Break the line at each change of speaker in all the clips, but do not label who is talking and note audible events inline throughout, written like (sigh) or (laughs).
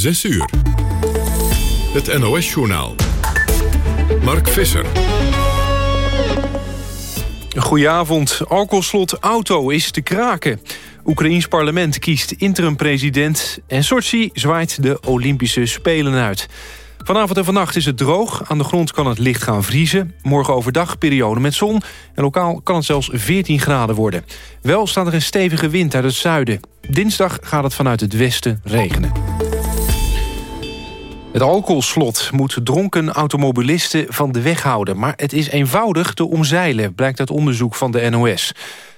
6 uur. Het NOS-journaal. Mark Visser.
Goedenavond. Alcoholslot auto is te kraken. Oekraïens parlement kiest interim-president... en Sochi zwaait de Olympische Spelen uit. Vanavond en vannacht is het droog. Aan de grond kan het licht gaan vriezen. Morgen overdag periode met zon. En lokaal kan het zelfs 14 graden worden. Wel staat er een stevige wind uit het zuiden. Dinsdag gaat het vanuit het westen regenen. Het alcoholslot moet dronken automobilisten van de weg houden. Maar het is eenvoudig te omzeilen, blijkt uit onderzoek van de NOS.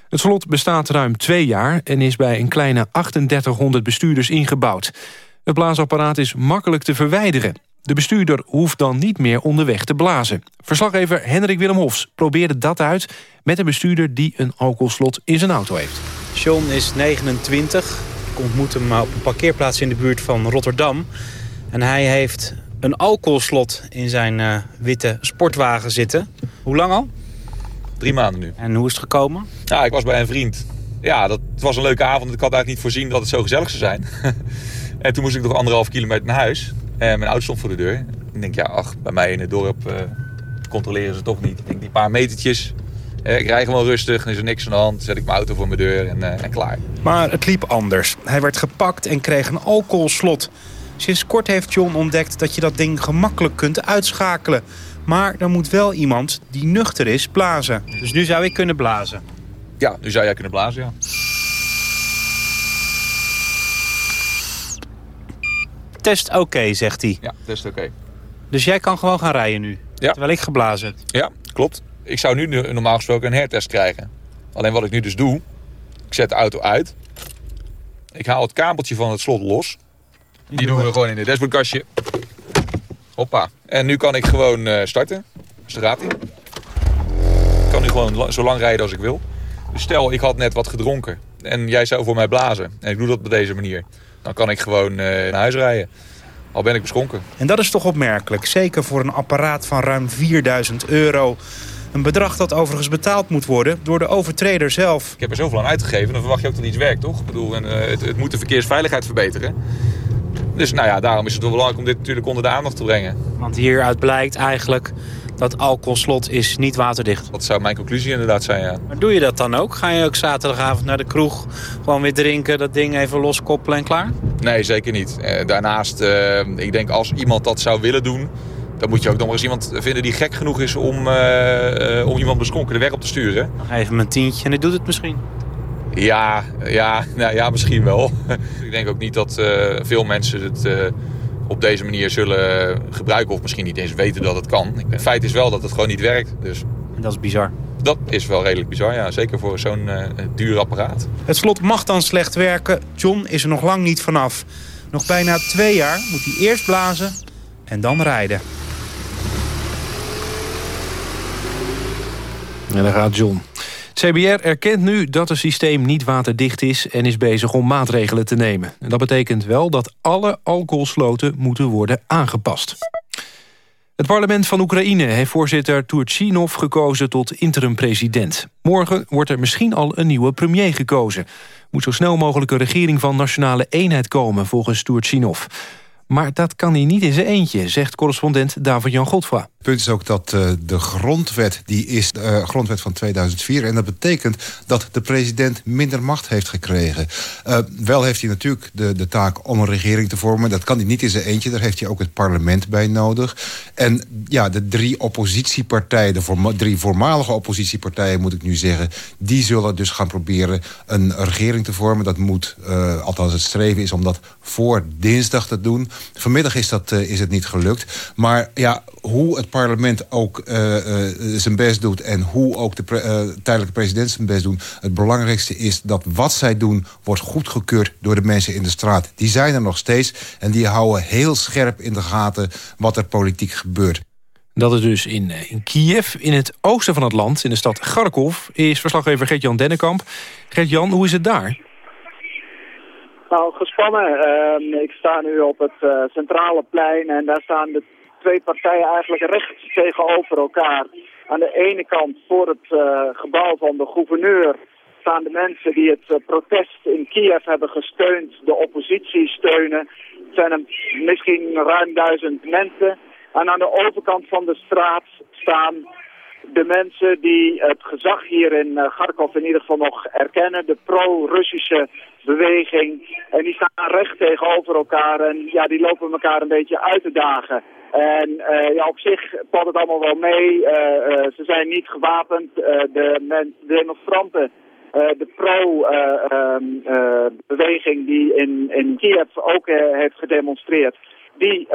Het slot bestaat ruim twee jaar en is bij een kleine 3800 bestuurders ingebouwd. Het blaasapparaat is makkelijk te verwijderen. De bestuurder hoeft dan niet meer onderweg te blazen. Verslaggever Hendrik Willem Hofs probeerde dat uit... met een bestuurder die een alcoholslot in zijn auto heeft.
John is 29. Ik ontmoet hem op een parkeerplaats in de buurt van Rotterdam. En hij heeft een alcoholslot in zijn uh, witte sportwagen zitten. Hoe lang al?
Drie maanden nu.
En hoe is het gekomen?
Ja, ik was bij een vriend. Ja, dat was een leuke avond. Ik had eigenlijk niet voorzien dat het zo gezellig zou zijn. (laughs) en toen moest ik nog anderhalf kilometer naar huis. En mijn auto stond voor de deur. Ik denk, ja, ach, bij mij in het dorp uh, controleren ze toch niet. Ik denk, die paar metertjes, eh, ik rij gewoon rustig, er is er niks aan de hand. Zet ik mijn auto voor mijn deur en, uh, en klaar.
Maar het liep anders. Hij werd gepakt en kreeg een alcoholslot. Sinds kort heeft John ontdekt dat je dat ding gemakkelijk kunt uitschakelen. Maar er moet wel iemand die nuchter is blazen. Dus nu zou ik kunnen blazen?
Ja, nu zou jij kunnen blazen, ja.
Test oké, zegt hij.
Ja, test oké.
Dus jij kan gewoon gaan rijden nu?
Ja.
Terwijl ik geblazen heb?
Ja, klopt. Ik zou nu normaal gesproken een hertest krijgen. Alleen wat ik nu dus doe, ik zet de auto uit. Ik haal het kabeltje van het slot los. Die doen we gewoon in het dashboardkastje. Hoppa. En nu kan ik gewoon uh, starten. Dus daar gaat hij. Ik kan nu gewoon zo lang rijden als ik wil. Dus stel, ik had net wat gedronken. En jij zou voor mij blazen. En ik doe dat op deze manier. Dan kan ik gewoon uh, naar huis rijden. Al ben ik beschonken.
En dat is toch opmerkelijk. Zeker voor een apparaat van ruim 4000 euro. Een bedrag dat overigens betaald moet worden door de overtreder zelf.
Ik heb er zoveel aan uitgegeven, dan verwacht je ook dat iets werkt, toch? Ik bedoel, en, uh, het, het moet de verkeersveiligheid verbeteren. Dus nou ja, daarom is het wel belangrijk om dit natuurlijk onder de aandacht te brengen.
Want hieruit blijkt eigenlijk dat alcoholslot is niet waterdicht.
Dat zou mijn conclusie inderdaad zijn, ja.
Maar doe je dat dan ook? Ga je ook zaterdagavond naar de kroeg gewoon weer drinken, dat ding even loskoppelen en klaar?
Nee, zeker niet. Eh, daarnaast, uh, ik denk als iemand dat zou willen doen... dan moet je ook nog eens iemand vinden die gek genoeg is om, uh, om iemand beschonken de weg op te sturen.
Nog even een tientje en hij doet het misschien.
Ja, ja, nou, ja misschien wel. (laughs) ik denk ook niet dat uh, veel mensen het uh, op deze manier zullen gebruiken. Of misschien niet eens weten dat het kan. Het feit is wel dat het gewoon niet werkt. Dus.
En dat is bizar.
Dat is wel redelijk bizar, ja. Zeker voor zo'n uh, duur apparaat.
Het slot mag dan slecht werken. John is er nog lang niet vanaf. Nog bijna twee jaar moet hij eerst blazen en dan rijden.
En daar gaat John. CBR erkent nu dat het systeem niet waterdicht is... en is bezig om maatregelen te nemen. En dat betekent wel dat alle alcoholsloten moeten worden aangepast. Het parlement van Oekraïne heeft voorzitter Turchinov gekozen tot interim-president. Morgen wordt er misschien al een nieuwe premier gekozen. Moet zo snel mogelijk een regering van nationale eenheid komen, volgens Turchinov. Maar dat kan hij niet in zijn eentje, zegt correspondent David-Jan Godfra.
Punt is ook dat uh, de grondwet, die is de uh, grondwet van 2004... en dat betekent dat de president minder macht heeft gekregen. Uh, wel heeft hij natuurlijk de, de taak om een regering te vormen. Dat kan hij niet in zijn eentje, daar heeft hij ook het parlement bij nodig. En ja, de drie oppositiepartijen, de drie voormalige oppositiepartijen... moet ik nu zeggen, die zullen dus gaan proberen een regering te vormen. Dat moet, althans het streven is om dat voor dinsdag te doen... Vanmiddag is, dat, is het niet gelukt. Maar ja, hoe het parlement ook uh, uh, zijn best doet... en hoe ook de pre tijdelijke president zijn best doen... het belangrijkste is dat wat zij doen... wordt goedgekeurd door de mensen in de straat. Die zijn er nog steeds en die houden heel scherp in de gaten... wat er politiek gebeurt.
Dat is dus in, in Kiev, in het oosten van het land, in de stad Kharkov... is verslaggever Gert-Jan Dennekamp. Gert-Jan, hoe is het daar?
Nou, gespannen. Uh, ik sta nu op het uh, centrale plein en daar staan de twee partijen eigenlijk recht tegenover elkaar. Aan de ene kant voor het uh, gebouw van de gouverneur staan de mensen die het protest in Kiev hebben gesteund, de oppositie steunen. zijn er misschien ruim duizend mensen. En aan de overkant van de straat staan de mensen die het gezag hier in uh, Kharkov in ieder geval nog erkennen. De pro-Russische beweging. En die staan recht tegenover elkaar en ja, die lopen elkaar een beetje uit te dagen. En uh, ja, op zich valt het allemaal wel mee. Uh, ze zijn niet gewapend. de, de demonstranten de pro-beweging die in, in Kiev ook heeft gedemonstreerd, die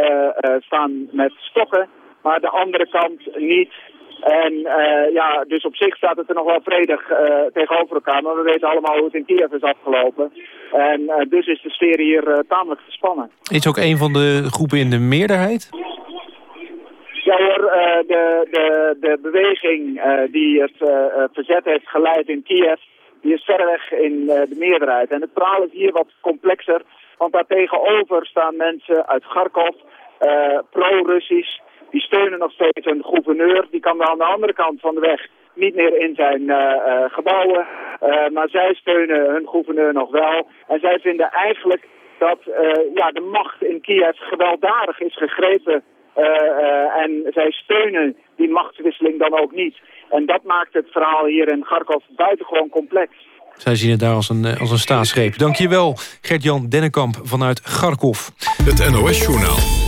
staan met stokken. Maar de andere kant niet. En ja, dus op zich staat het er nog wel vredig tegenover elkaar. Maar we weten allemaal hoe het in Kiev is afgelopen. En dus is de sfeer hier tamelijk gespannen.
Is ook een van de groepen in de meerderheid?
Ja hoor, de, de, de beweging die het verzet heeft geleid in Kiev... die is verreweg in de meerderheid. En het verhaal is hier wat complexer. Want daar tegenover staan mensen uit Kharkov, pro-Russisch die steunen nog steeds een gouverneur. Die kan aan de andere kant van de weg niet meer in zijn gebouwen. Maar zij steunen hun gouverneur nog wel. En zij vinden eigenlijk dat ja, de macht in Kiev gewelddadig is gegrepen. En zij steunen die machtswisseling dan ook niet. En dat maakt het verhaal hier in Kharkov buitengewoon complex.
Zij zien het daar als een, als een staatsgreep. Dankjewel, Gert-Jan Dennekamp vanuit Kharkov.
Het NOS-journaal.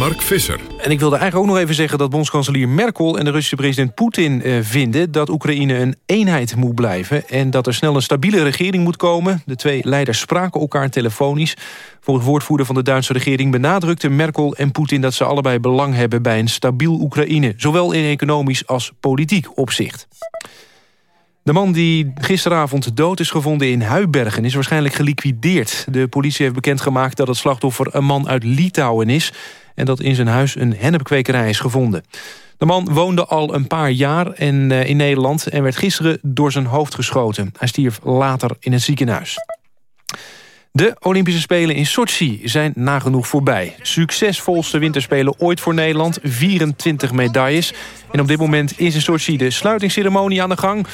Mark Visser.
En ik wilde eigenlijk ook nog even zeggen dat bondskanselier Merkel... en de Russische president Poetin eh, vinden dat Oekraïne een eenheid moet blijven... en dat er snel een stabiele regering moet komen. De twee leiders spraken elkaar telefonisch. Volgens woordvoerder van de Duitse regering benadrukten Merkel en Poetin... dat ze allebei belang hebben bij een stabiel Oekraïne... zowel in economisch als politiek opzicht. De man die gisteravond dood is gevonden in Huibergen is waarschijnlijk geliquideerd. De politie heeft bekendgemaakt dat het slachtoffer een man uit Litouwen is en dat in zijn huis een hennepkwekerij is gevonden. De man woonde al een paar jaar in, uh, in Nederland... en werd gisteren door zijn hoofd geschoten. Hij stierf later in het ziekenhuis. De Olympische Spelen in Sochi zijn nagenoeg voorbij. Succesvolste winterspelen ooit voor Nederland, 24 medailles. En op dit moment is in Sochi de sluitingsceremonie aan de gang.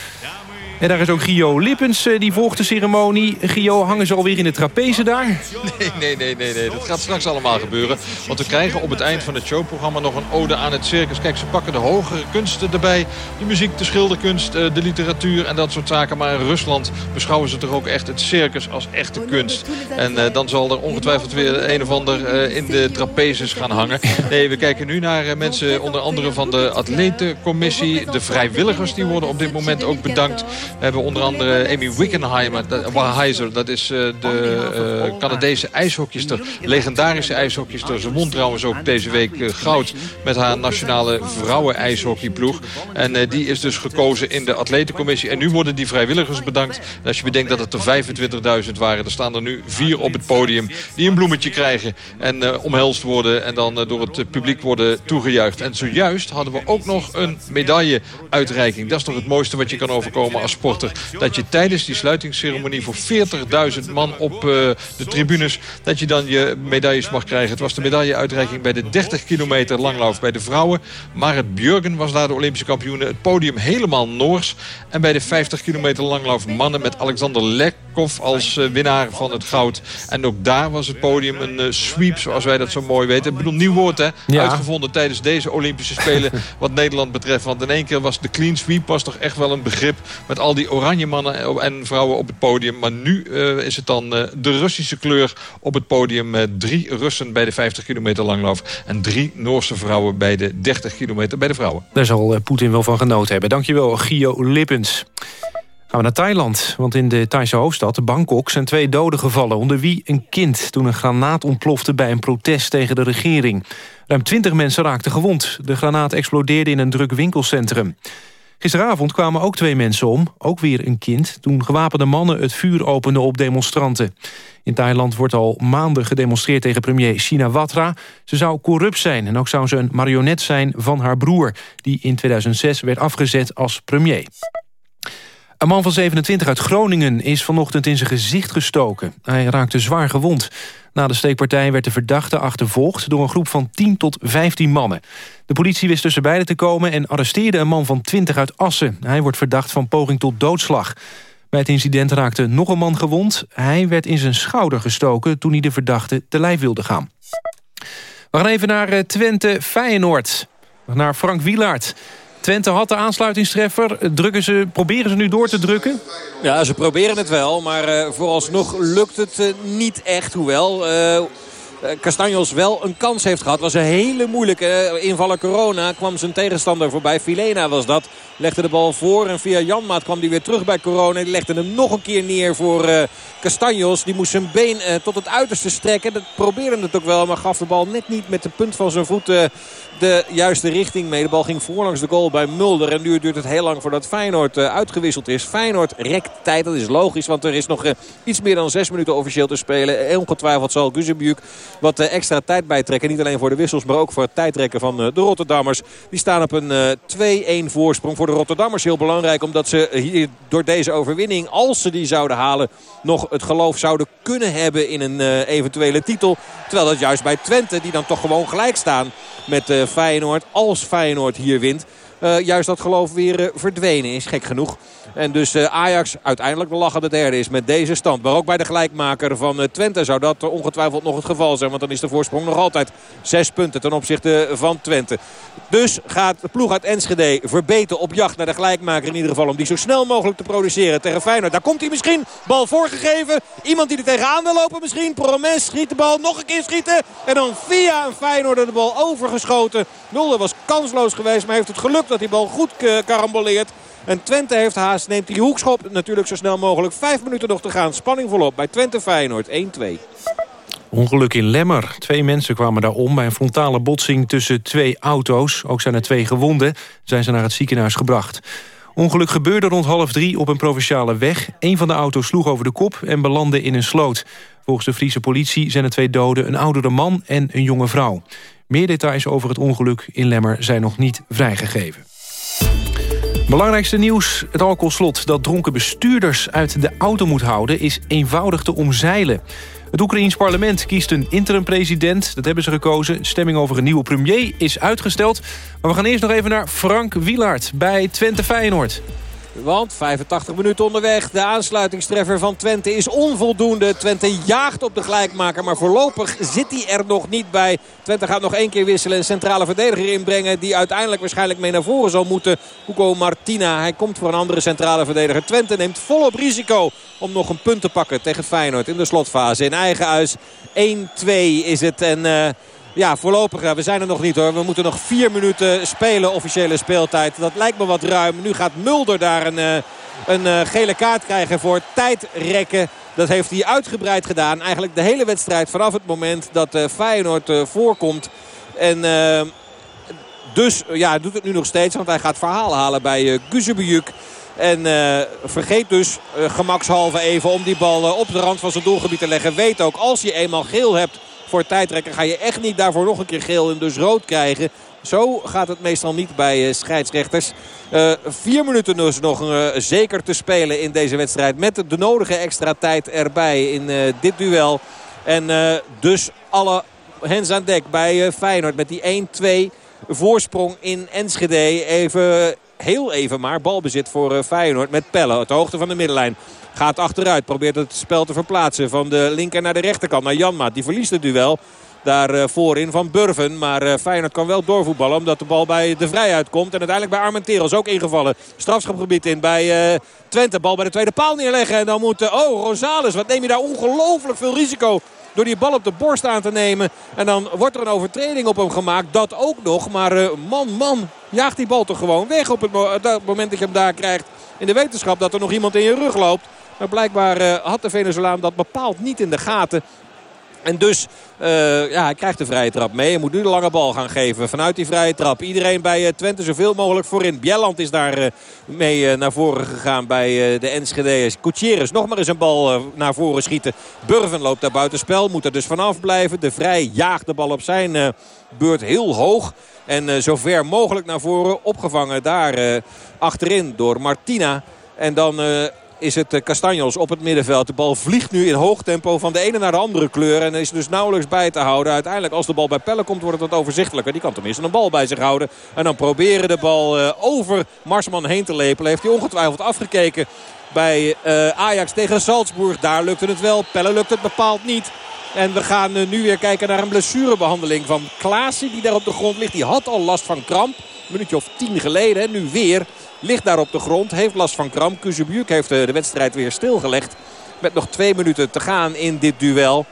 En daar is ook Gio Lippens, eh, die volgt de ceremonie. Gio, hangen ze alweer in de trapeze daar?
Nee, nee, nee, nee, nee. Dat gaat straks allemaal gebeuren. Want we krijgen op het eind van het showprogramma nog een ode aan het circus. Kijk, ze pakken de hogere kunsten erbij. De muziek, de schilderkunst, eh, de literatuur en dat soort zaken. Maar in Rusland beschouwen ze toch ook echt het circus als echte kunst. En uh, dan zal er ongetwijfeld weer een of ander in de trapezes gaan hangen. Nee, we kijken nu naar mensen onder andere van de atletencommissie. De vrijwilligers die worden op dit moment ook bedankt. We hebben onder andere Amy Wickenheimer, dat, dat is uh, de uh, Canadese ijshockeyster. Legendarische ijshockeyster. Ze won trouwens ook deze week uh, goud met haar nationale vrouwen-ijshockeyploeg. En die is dus gekozen in de atletencommissie. En nu worden die vrijwilligers bedankt. En als je bedenkt dat het er 25.000 waren, er staan er nu vier op het podium die een bloemetje krijgen en omhelst worden en dan door het publiek worden toegejuicht. En zojuist hadden we ook nog een medailleuitreiking. Dat is toch het mooiste wat je kan overkomen als sporter. Dat je tijdens die sluitingsceremonie voor 40.000 man op uh, de tribunes... dat je dan je medailles mag krijgen. Het was de medailleuitreiking bij de 30 kilometer langlauf bij de vrouwen. Marit Björgen was daar de Olympische kampioen. Het podium helemaal Noors. En bij de 50 kilometer langlauf mannen met Alexander Lekov als uh, winnaar van het goud. En ook daar was het podium een uh, sweep, zoals wij dat zo mooi weten. Ik bedoel, nieuw woord hè, ja. uitgevonden tijdens deze Olympische Spelen (laughs) wat Nederland betreft. Want in één keer was de clean sweep was toch echt wel een begrip met al die oranje mannen en vrouwen op het podium. Maar nu uh, is het dan uh, de Russische kleur op het podium. Uh, drie Russen bij de 50 kilometer langloop. En drie Noorse vrouwen bij de 30 kilometer bij de vrouwen.
Daar zal Poetin wel van genoten hebben. Dankjewel, Gio Lippens. Gaan we naar Thailand, want in de Thaise hoofdstad Bangkok zijn twee doden gevallen... onder wie een kind toen een granaat ontplofte bij een protest tegen de regering. Ruim 20 mensen raakten gewond. De granaat explodeerde in een druk winkelcentrum. Gisteravond kwamen ook twee mensen om, ook weer een kind... toen gewapende mannen het vuur openden op demonstranten. In Thailand wordt al maanden gedemonstreerd tegen premier Shinawatra. Ze zou corrupt zijn en ook zou ze een marionet zijn van haar broer... die in 2006 werd afgezet als premier. Een man van 27 uit Groningen is vanochtend in zijn gezicht gestoken. Hij raakte zwaar gewond. Na de steekpartij werd de verdachte achtervolgd... door een groep van 10 tot 15 mannen. De politie wist tussen beiden te komen... en arresteerde een man van 20 uit Assen. Hij wordt verdacht van poging tot doodslag. Bij het incident raakte nog een man gewond. Hij werd in zijn schouder gestoken toen hij de verdachte te lijf wilde gaan. We gaan even naar Twente-Feyenoord. Naar Frank Wielaert. Twente had de aansluitingstreffer. Drukken ze, proberen ze nu door te drukken?
Ja, ze proberen het wel. Maar uh, vooralsnog lukt het uh, niet echt. Hoewel... Uh, Castanjos wel een kans heeft gehad. was een hele moeilijke invaller Corona. Kwam zijn tegenstander voorbij. Filena was dat. Legde de bal voor. En via Janmaat kwam hij weer terug bij Corona. Die legde hem nog een keer neer voor uh, Castanjos. Die moest zijn been tot het uiterste strekken. Dat probeerde het ook wel. Maar gaf de bal net niet met de punt van zijn voet de juiste richting mee. De bal ging voorlangs de goal bij Mulder. En nu duurt het heel lang voordat Feyenoord uitgewisseld is. Feyenoord rekt tijd. Dat is logisch. Want er is nog iets meer dan zes minuten officieel te spelen. Ongetwijfeld zal Guzebujuk wat extra tijd bijtrekken. Niet alleen voor de wissels. Maar ook voor het tijdrekken van de Rotterdammers. Die staan op een 2-1 voorsprong voor de Rotterdammers. Heel belangrijk omdat ze hier door deze overwinning, als ze die zouden halen... nog het geloof zouden kunnen hebben in een eventuele titel. Terwijl dat juist bij Twente, die dan toch gewoon gelijk staan met Feyenoord. Als Feyenoord hier wint, juist dat geloof weer verdwenen is. Gek genoeg. En dus uh, Ajax uiteindelijk de lachende derde is met deze stand. Maar ook bij de gelijkmaker van Twente zou dat ongetwijfeld nog het geval zijn. Want dan is de voorsprong nog altijd zes punten ten opzichte van Twente. Dus gaat de ploeg uit Enschede verbeten op jacht naar de gelijkmaker in ieder geval. Om die zo snel mogelijk te produceren tegen Feyenoord. Daar komt hij misschien. Bal voorgegeven. Iemand die er tegenaan wil lopen misschien. Promes schiet de bal. Nog een keer schieten. En dan via een Feyenoord de bal overgeschoten. Mulder was kansloos geweest. Maar heeft het geluk dat die bal goed karamboleert. En Twente heeft haast, neemt die hoekschop natuurlijk zo snel mogelijk. Vijf minuten nog te gaan. Spanning volop bij Twente Feyenoord 1-2.
Ongeluk in Lemmer. Twee mensen kwamen daar om bij een frontale botsing tussen twee auto's. Ook zijn er twee gewonden. Zijn ze naar het ziekenhuis gebracht. Ongeluk gebeurde rond half drie op een provinciale weg. Een van de auto's sloeg over de kop en belandde in een sloot. Volgens de Friese politie zijn er twee doden, een oudere man en een jonge vrouw. Meer details over het ongeluk in Lemmer zijn nog niet vrijgegeven. Belangrijkste nieuws, het alcoholslot dat dronken bestuurders uit de auto moet houden... is eenvoudig te omzeilen. Het Oekraïens parlement kiest een interim-president. Dat hebben ze gekozen. Stemming over een nieuwe premier is uitgesteld. Maar we gaan eerst nog even naar Frank Wielaert bij Twente Feyenoord.
Want 85 minuten onderweg. De aansluitingstreffer van Twente is onvoldoende. Twente jaagt op de gelijkmaker. Maar voorlopig zit hij er nog niet bij. Twente gaat nog één keer wisselen. Een centrale verdediger inbrengen. Die uiteindelijk waarschijnlijk mee naar voren zal moeten. Hugo Martina. Hij komt voor een andere centrale verdediger. Twente neemt volop risico om nog een punt te pakken tegen Feyenoord in de slotfase. In eigen huis 1-2 is het. En... Uh, ja, voorlopig, we zijn er nog niet hoor. We moeten nog vier minuten spelen, officiële speeltijd. Dat lijkt me wat ruim. Nu gaat Mulder daar een, eh, een eh, gele kaart krijgen voor tijdrekken. Dat heeft hij uitgebreid gedaan. Eigenlijk de hele wedstrijd vanaf het moment dat uh, Feyenoord voorkomt. En dus ja, doet het nu nog steeds. Want hij gaat verhaal halen bij uh, En vergeet dus gemakshalve even om die bal op de rand van zijn doelgebied te leggen. Weet ook, als je eenmaal geel hebt voor tijdrekken ga je echt niet daarvoor nog een keer geel en dus rood krijgen. Zo gaat het meestal niet bij uh, scheidsrechters. Uh, vier minuten dus nog uh, zeker te spelen in deze wedstrijd. Met de nodige extra tijd erbij in dit duel. En dus alle hens aan dek bij Feyenoord met die 1-2 voorsprong in Enschede. Even, heel even maar balbezit voor Feyenoord met Pelle. Op hoogte van de middenlijn. Gaat achteruit. Probeert het spel te verplaatsen. Van de linker naar de rechterkant. Naar Janmaat. Die verliest het duel. Daar uh, voorin van Burven. Maar uh, Feyenoord kan wel doorvoetballen. Omdat de bal bij de Vrij uitkomt. En uiteindelijk bij Armenteros ook ingevallen. Strafschapgebied in bij uh, Twente. Bal bij de tweede paal neerleggen. En dan moet... oh, Rosales. Wat neem je daar ongelooflijk veel risico door die bal op de borst aan te nemen. En dan wordt er een overtreding op hem gemaakt. Dat ook nog. Maar man, man, jaagt die bal toch gewoon weg op het moment dat je hem daar krijgt. In de wetenschap dat er nog iemand in je rug loopt. Maar blijkbaar uh, had de Venezolaan dat bepaald niet in de gaten. En dus, uh, ja, hij krijgt de vrije trap mee. Hij moet nu de lange bal gaan geven vanuit die vrije trap. Iedereen bij uh, Twente zoveel mogelijk voorin. Bjelland is daar mee naar voren gegaan bij de Enschede's. Gutierrez nog maar eens een bal naar voren schieten. Burven loopt daar buiten spel. Moet er dus vanaf blijven. De Vrij jaagt de bal op zijn beurt heel hoog. En zo ver mogelijk naar voren. Opgevangen daar achterin door Martina. En dan is het eh, Castanjos op het middenveld. De bal vliegt nu in hoog tempo van de ene naar de andere kleur. En is dus nauwelijks bij te houden. Uiteindelijk als de bal bij Pelle komt wordt het wat overzichtelijker. Die kan tenminste een bal bij zich houden. En dan proberen de bal eh, over Marsman heen te lepelen. Heeft hij ongetwijfeld afgekeken bij uh, Ajax tegen Salzburg. Daar lukte het wel. Pelle lukt het bepaald niet. En we gaan nu weer kijken naar een blessurebehandeling van Klaasie. Die daar op de grond ligt. Die had al last van kramp. Een minuutje of tien geleden. En nu weer. Ligt daar op de grond. Heeft last van kramp. Kuzebuurk heeft uh, de wedstrijd weer stilgelegd. Met nog twee minuten te gaan in dit duel.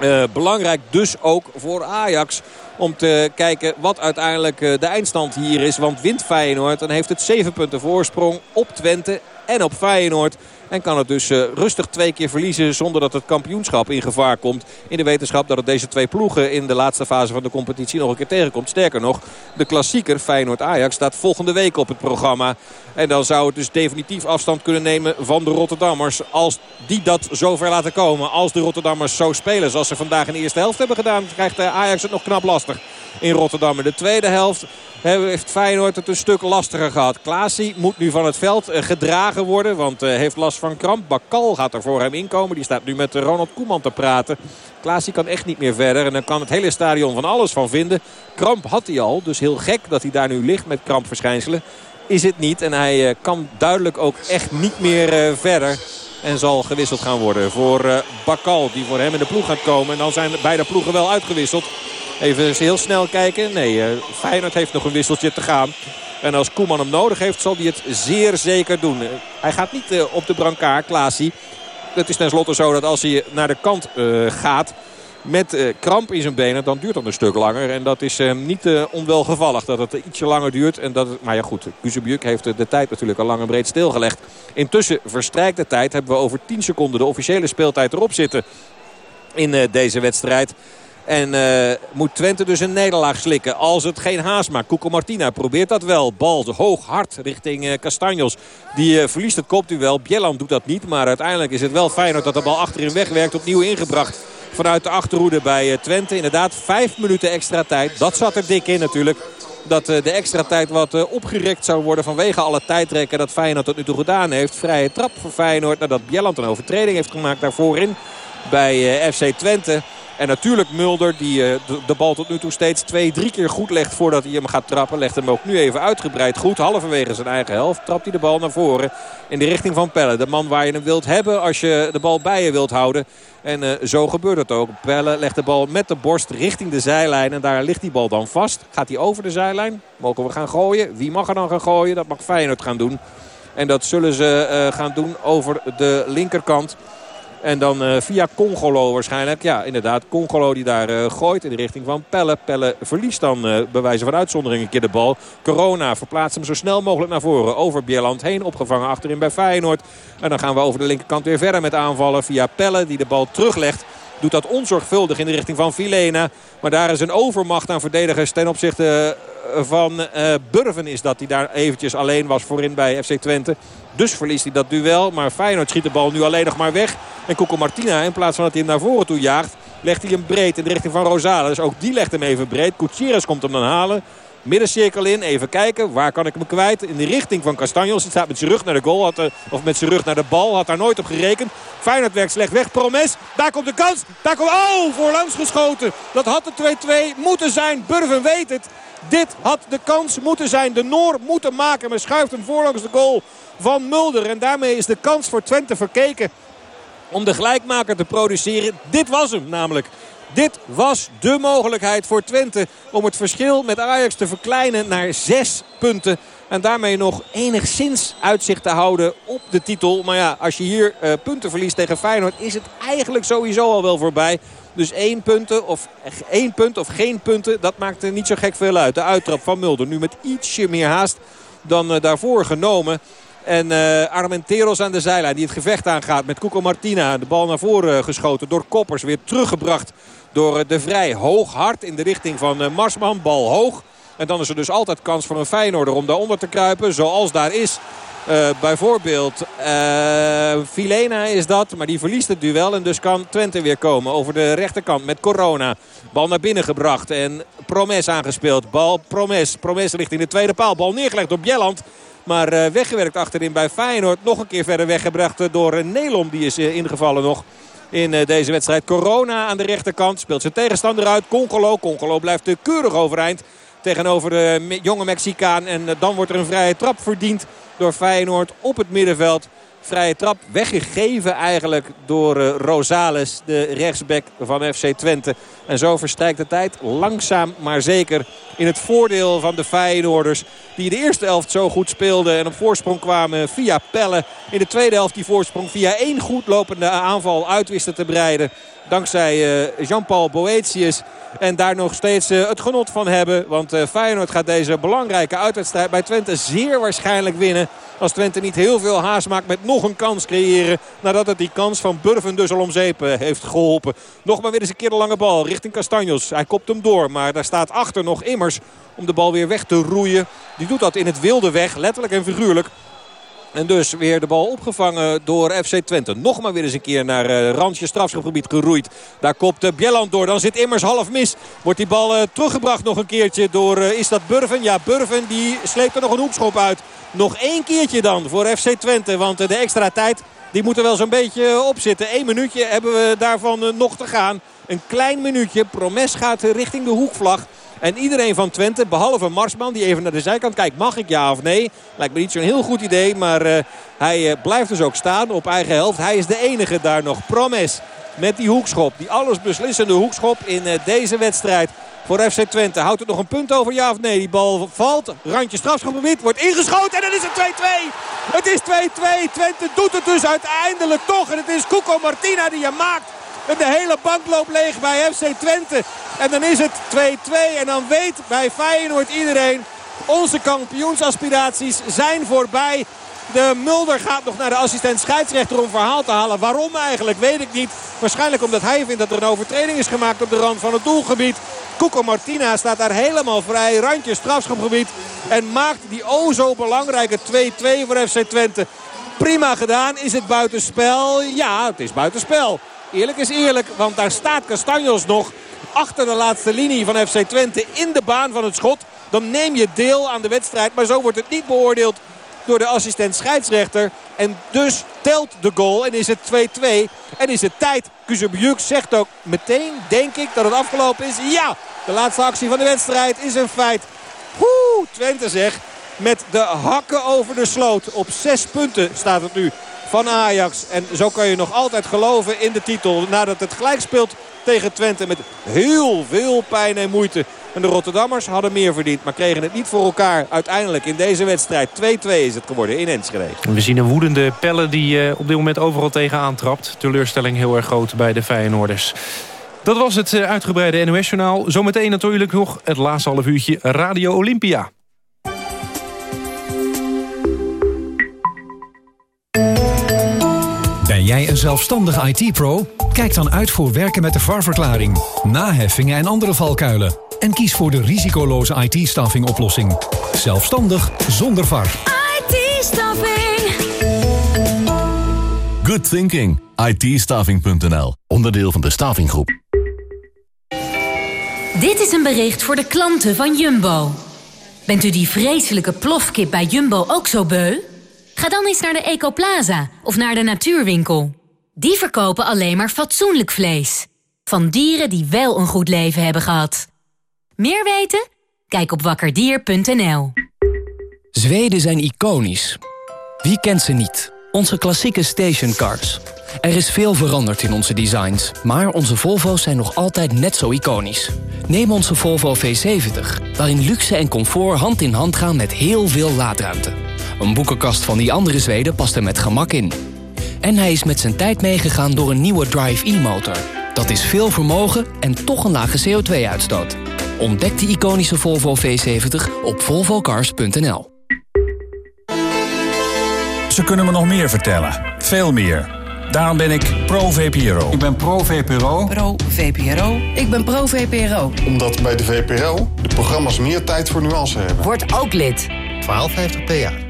Uh, belangrijk dus ook voor Ajax om te kijken wat uiteindelijk uh, de eindstand hier is. Want wint Feyenoord dan heeft het 7 punten voorsprong op Twente en op Feyenoord. En kan het dus uh, rustig twee keer verliezen zonder dat het kampioenschap in gevaar komt. In de wetenschap dat het deze twee ploegen in de laatste fase van de competitie nog een keer tegenkomt. Sterker nog, de klassieker Feyenoord-Ajax staat volgende week op het programma. En dan zou het dus definitief afstand kunnen nemen van de Rotterdammers. Als die dat zover laten komen. Als de Rotterdammers zo spelen zoals ze vandaag in de eerste helft hebben gedaan. Krijgt eh, Ajax het nog knap lastig in Rotterdam. In de tweede helft heeft Feyenoord het een stuk lastiger gehad. Klaasie moet nu van het veld eh, gedragen worden. Want heeft last van kramp. Bakal gaat er voor hem inkomen. Die staat nu met Ronald Koeman te praten. Klaasie kan echt niet meer verder. En dan kan het hele stadion van alles van vinden. Kramp had hij al. Dus heel gek dat hij daar nu ligt met krampverschijnselen. Is het niet. En hij kan duidelijk ook echt niet meer verder. En zal gewisseld gaan worden voor Bakal. Die voor hem in de ploeg gaat komen. En dan zijn beide ploegen wel uitgewisseld. Even heel snel kijken. Nee, Feyenoord heeft nog een wisseltje te gaan. En als Koeman hem nodig heeft, zal hij het zeer zeker doen. Hij gaat niet uh, op de brancard, Klaasie. Het is tenslotte zo dat als hij naar de kant gaat met kramp in zijn benen, dan duurt dat een stuk langer. En dat is niet onwelgevallig dat het ietsje langer duurt. En dat maar ja goed, Kuzebjuk heeft de tijd natuurlijk al lang en breed stilgelegd. Intussen verstrijkt de tijd. Hebben we over 10 seconden de officiële speeltijd erop zitten in deze wedstrijd. En uh, moet Twente dus een nederlaag slikken als het geen haast maakt. Koeko Martina probeert dat wel. Bal hoog, hard richting uh. Die uh, verliest het kopduel. Bielan doet dat niet. Maar uiteindelijk is het wel fijn dat de bal achterin wegwerkt. Opnieuw ingebracht vanuit de achterhoede bij Twente. Inderdaad, vijf minuten extra tijd. Dat zat er dik in natuurlijk. Dat de extra tijd wat opgerekt zou worden vanwege alle tijdrekken dat Feyenoord tot nu toe gedaan heeft. Vrije trap voor Feyenoord nadat Bieland een overtreding heeft gemaakt daarvoor bij FC Twente. En natuurlijk Mulder die uh, de, bal tot nu toe steeds twee, drie keer goed legt voordat hij hem gaat trappen. Legt hem ook nu even uitgebreid goed. Halverwege zijn eigen helft trapt hij de bal naar voren in de richting van Pelle. De man waar je hem wilt hebben als je de bal bij je wilt houden. En uh, zo gebeurt het ook. Pelle legt de bal met de borst richting de zijlijn. En daar ligt die bal dan vast. Gaat hij over de zijlijn? Mogen we gaan gooien? Wie mag er dan gaan gooien? Dat mag Feyenoord gaan doen. En dat zullen ze uh, gaan doen over de linkerkant. En dan uh, via Congolo waarschijnlijk. Ja, inderdaad. Congolo die daar uh, gooit in de richting van Pelle. Pelle verliest dan uh, bij wijze van uitzondering een keer de bal. Corona verplaatst hem zo snel mogelijk naar voren. Over Bierland heen. Opgevangen achterin bij Feyenoord. En dan gaan we over de linkerkant weer verder met aanvallen. Via Pelle die de bal teruglegt. Doet dat onzorgvuldig in de richting van Vilena. Maar daar is een overmacht aan verdedigers ten opzichte van Burven is dat. Die daar eventjes alleen was voorin bij FC Twente. Dus verliest hij dat duel. Maar Feyenoord schiet de bal nu alleen nog maar weg. En Coco Martina in plaats van dat hij hem naar voren toe jaagt. Legt hij hem breed in de richting van Rosales. Ook die legt hem even breed. Gutierrez komt hem dan halen. Middencirkel in, even kijken. Waar kan ik hem kwijt? In de richting van Castanjos. Hij staat met zijn rug naar de goal. Had, uh, of met zijn rug naar de bal. Had daar nooit op gerekend. Feyenoord werkt slecht weg. Promes. Daar komt de kans. Daar komt... Oh, voorlangs geschoten. Dat had de 2-2 moeten zijn. Burven weet het. Dit had de kans moeten zijn. De Noor moeten maken. Maar schuift hem voorlangs de goal van Mulder. En daarmee is de kans voor Twente verkeken om de gelijkmaker te produceren. Dit was hem namelijk. Dit was de mogelijkheid voor Twente om het verschil met Ajax te verkleinen naar zes punten. En daarmee nog enigszins uitzicht te houden op de titel. Maar ja, als je hier uh, punten verliest tegen Feyenoord is het eigenlijk sowieso al wel voorbij. Dus één, punten of, één punt of geen punten, dat maakt er niet zo gek veel uit. De uittrap van Mulder nu met ietsje meer haast dan uh, daarvoor genomen. En uh, Armenteros aan de zijlijn die het gevecht aangaat met Cuco Martina. De bal naar voren geschoten door Koppers. Weer teruggebracht door De Vrij. Hoog hard in de richting van Marsman. Bal hoog. En dan is er dus altijd kans voor een Feyenoorder om daaronder te kruipen. Zoals daar is. Uh, bijvoorbeeld uh, Filena is dat. Maar die verliest het duel. En dus kan Twente weer komen over de rechterkant met Corona. Bal naar binnen gebracht. En Promes aangespeeld. Bal Promes. Promes richting de tweede paal. Bal neergelegd door Bjelland. Maar weggewerkt achterin bij Feyenoord. Nog een keer verder weggebracht door Nelom. Die is ingevallen nog in deze wedstrijd. Corona aan de rechterkant. Speelt zijn tegenstander uit. Congolo. Congolo blijft keurig overeind tegenover de jonge Mexicaan. En dan wordt er een vrije trap verdiend door Feyenoord op het middenveld. Vrije trap weggegeven eigenlijk door uh, Rosales, de rechtsback van FC Twente. En zo verstrijkt de tijd langzaam maar zeker in het voordeel van de Feyenoorders. Die de eerste helft zo goed speelden en op voorsprong kwamen via Pelle. In de tweede helft die voorsprong via één goed lopende aanval uit wisten te breiden. Dankzij uh, Jean-Paul Boetius. En daar nog steeds uh, het genot van hebben. Want uh, Feyenoord gaat deze belangrijke uitwedstrijd bij Twente zeer waarschijnlijk winnen. Als Twente niet heel veel haast maakt met nog een kans creëren. Nadat het die kans van Burven dus al om zeep heeft geholpen. Nog maar weer eens een keer de lange bal richting Castanjos. Hij kopt hem door. Maar daar staat achter nog immers om de bal weer weg te roeien. Die doet dat in het wilde weg. Letterlijk en figuurlijk. En dus weer de bal opgevangen door FC Twente. Nog maar weer eens een keer naar uh, randje strafschopgebied geroeid. Daar kopt uh, Bjelland door. Dan zit immers half mis. Wordt die bal uh, teruggebracht nog een keertje door... is dat Burven? Ja, Burven die sleept er nog een hoekschop uit. Nog één keertje dan voor FC Twente. Want de extra tijd die moet er wel zo'n beetje op zitten. Eén minuutje hebben we daarvan nog te gaan. Een klein minuutje. Promes gaat richting de hoekvlag. En iedereen van Twente, behalve Marsman, die even naar de zijkant kijkt. Mag ik ja of nee? Lijkt me niet zo'n heel goed idee. Maar uh, hij uh, blijft dus ook staan op eigen helft. Hij is de enige daar nog. Promes met die hoekschop. Die allesbeslissende hoekschop in uh, deze wedstrijd. Voor FC Twente. Houdt het nog een punt over ja of nee? Die bal valt. Randje strafschopgebied. Wordt ingeschoten. En dan is het 2-2. Het is 2-2. Twente doet het dus uiteindelijk toch. En het is Cuco Martina die je maakt. De hele bank loopt leeg bij FC Twente. En dan is het 2-2. En dan weet bij Feyenoord iedereen... onze kampioensaspiraties zijn voorbij. De Mulder gaat nog naar de assistent scheidsrechter om verhaal te halen. Waarom eigenlijk, weet ik niet. Waarschijnlijk omdat hij vindt dat er een overtreding is gemaakt op de rand van het doelgebied. Cuco Martina staat daar helemaal vrij. Randje strafschopgebied. En maakt die o zo belangrijke 2-2 voor FC Twente. Prima gedaan. Is het buitenspel? Ja, het is buitenspel. Eerlijk is eerlijk, want daar staat Castanjos nog achter de laatste linie van FC Twente in de baan van het schot. Dan neem je deel aan de wedstrijd, maar zo wordt het niet beoordeeld door de assistent scheidsrechter. En dus telt de goal en is het 2-2 en is het tijd. Kuzubjuk zegt ook meteen, denk ik, dat het afgelopen is. Ja, de laatste actie van de wedstrijd is een feit. Woe, Twente zegt. Met de hakken over de sloot. Op zes punten staat het nu van Ajax. En zo kan je nog altijd geloven in de titel. Nadat het gelijk speelt tegen Twente met heel veel pijn en moeite. En de Rotterdammers hadden meer verdiend. Maar kregen het niet voor elkaar uiteindelijk in deze wedstrijd. 2-2 is het geworden in Enschede.
We zien een woedende Pelle die uh, op dit moment overal tegenaan trapt. Teleurstelling heel erg groot bij de Feyenoorders. Dat was het uh, uitgebreide NOS-journaal. Zometeen natuurlijk nog het laatste half uurtje Radio Olympia.
Jij een zelfstandig IT-pro? Kijk dan uit voor werken met de VAR-verklaring, naheffingen en andere valkuilen. En kies voor de risicoloze IT-staffing oplossing. Zelfstandig zonder VAR.
IT-staffing.
Good thinking. it Onderdeel van de Stavinggroep.
Dit is een bericht voor de klanten van Jumbo. Bent u die vreselijke plofkip bij Jumbo ook zo beu? Ga dan eens naar de Ecoplaza of naar de Natuurwinkel. Die verkopen alleen maar fatsoenlijk vlees. Van dieren die wel een goed leven hebben gehad. Meer weten? Kijk op wakkerdier.nl.
Zweden zijn iconisch. Wie kent ze niet? Onze klassieke stationcars. Er is veel veranderd in onze designs, maar onze Volvo's zijn nog altijd net zo iconisch. Neem onze Volvo V70, waarin luxe en comfort hand in hand gaan met heel veel laadruimte. Een boekenkast van die andere Zweden past er met gemak in. En hij is met zijn tijd meegegaan door een nieuwe Drive-E-motor. Dat is veel vermogen en toch een lage CO2-uitstoot. Ontdek de iconische Volvo V70 op volvocars.nl.
Ze kunnen me nog meer vertellen. Veel meer. Daarom ben ik pro-VPRO.
Ik ben pro-VPRO.
Pro-VPRO.
Ik ben pro-VPRO.
Omdat bij de VPRO de programma's meer tijd voor nuance hebben.
Word ook lid.
1250 PA.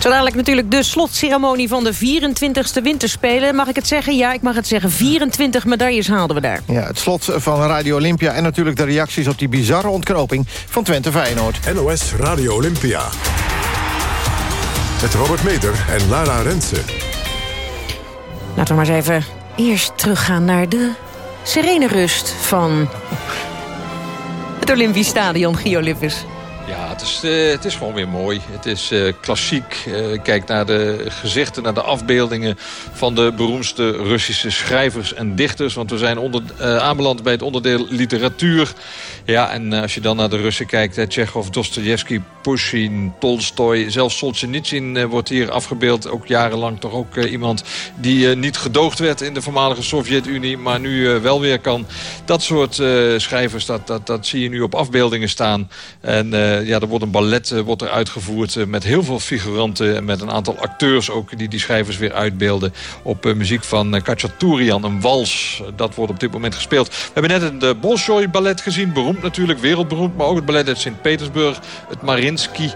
Zo dadelijk natuurlijk de slotceremonie van de 24e winterspelen. Mag ik het zeggen? Ja, ik mag het zeggen. 24 medailles haalden we daar.
Ja, het slot van Radio Olympia en natuurlijk de reacties op die bizarre ontknoping van Twente Feyenoord.
NOS Radio Olympia. Met Robert Meder en Lara Rensen.
Laten we maar eens even eerst teruggaan naar de serene rust van het Olympisch Stadion, Gio Lippers.
Ja, het is, uh, het is gewoon weer mooi. Het is uh, klassiek. Uh, kijk naar de gezichten, naar de afbeeldingen van de beroemdste Russische schrijvers en dichters. Want we zijn onder, aanbeland bij het onderdeel literatuur. Ja, en als je dan naar de Russen kijkt, hè, Tsjechov, Dostoevsky, Pushkin, Tolstoy, zelfs Solzhenitsyn wordt hier afgebeeld. Ook jarenlang toch ook iemand die niet gedoogd werd in de voormalige Sovjet-Unie, maar nu wel weer kan. Dat soort schrijvers, dat, dat, dat zie je nu op afbeeldingen staan. En ja, er wordt een ballet uh, wordt er uitgevoerd uh, met heel veel figuranten... en met een aantal acteurs ook die die schrijvers weer uitbeelden... op uh, muziek van uh, Kachaturian, een wals. dat wordt op dit moment gespeeld. We hebben net het Bolshoi ballet gezien, beroemd natuurlijk, wereldberoemd... maar ook het ballet uit Sint-Petersburg, het Marinsky...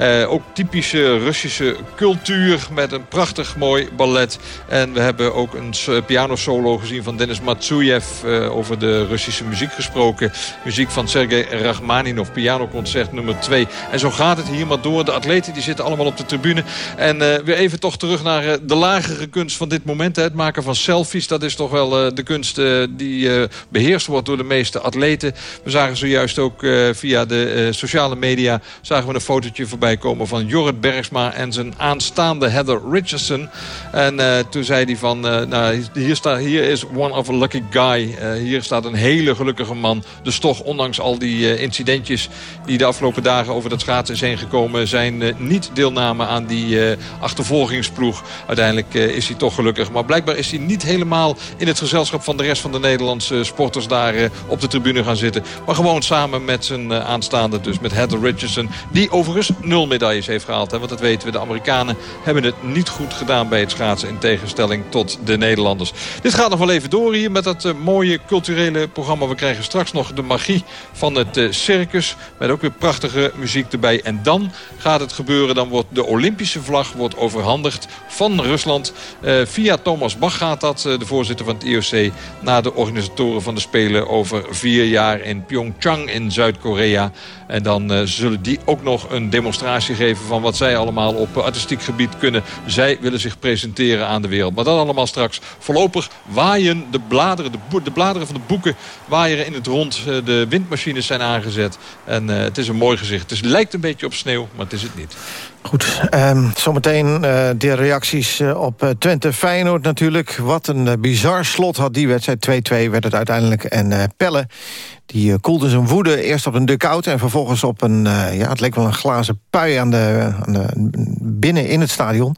Uh, ook typische Russische cultuur met een prachtig mooi ballet. En we hebben ook een pianosolo gezien van Denis Matsuyev... Uh, over de Russische muziek gesproken. Muziek van Sergei Rachmaninov, pianoconcert nummer 2. En zo gaat het hier maar door. De atleten die zitten allemaal op de tribune. En uh, weer even toch terug naar de lagere kunst van dit moment. Hè. Het maken van selfies, dat is toch wel de kunst die beheerst wordt door de meeste atleten. We zagen zojuist ook via de sociale media... zagen we een fotootje voorbij komen van Jorrit Bergsma en zijn aanstaande Heather Richardson. En uh, toen zei hij van, uh, nou, hier, staat, hier is one of a lucky guy. Uh, hier staat een hele gelukkige man. Dus toch, ondanks al die incidentjes die de afgelopen dagen over dat schaatsen zijn gekomen... zijn niet deelname aan die achtervolgingsploeg. Uiteindelijk is hij toch gelukkig. Maar blijkbaar is hij niet helemaal in het gezelschap van de rest van de Nederlandse sporters daar op de tribune gaan zitten. Maar gewoon samen met zijn aanstaande, dus met Heather Richardson. Die overigens medailles heeft gehaald. Hè? Want dat weten we, de Amerikanen hebben het niet goed gedaan bij het schaatsen... in tegenstelling tot de Nederlanders. Dit gaat nog wel even door hier met dat uh, mooie culturele programma. We krijgen straks nog de magie van het uh, circus. Met ook weer prachtige muziek erbij. En dan gaat het gebeuren. Dan wordt de Olympische vlag wordt overhandigd van Rusland. Uh, via Thomas Bach gaat dat, de voorzitter van het IOC... naar de organisatoren van de Spelen over vier jaar in Pyeongchang in Zuid-Korea. En dan zullen die ook nog een demonstratie geven van wat zij allemaal op artistiek gebied kunnen. Zij willen zich presenteren aan de wereld. Maar dat allemaal straks. Voorlopig waaien de bladeren, de, de bladeren van de boeken waaien in het rond. De windmachines zijn aangezet. En uh, het is een mooi gezicht. Het lijkt een beetje op sneeuw, maar het is het niet.
Goed, um, zometeen uh, de reacties uh, op uh, Twente-Feyenoord natuurlijk. Wat een bizar slot had die wedstrijd. 2-2 werd het uiteindelijk. En Pelle, die koelde zijn woede eerst op een dugout... en vervolgens op een, ja, het leek wel een glazen pui aan de, aan de, binnen in het stadion.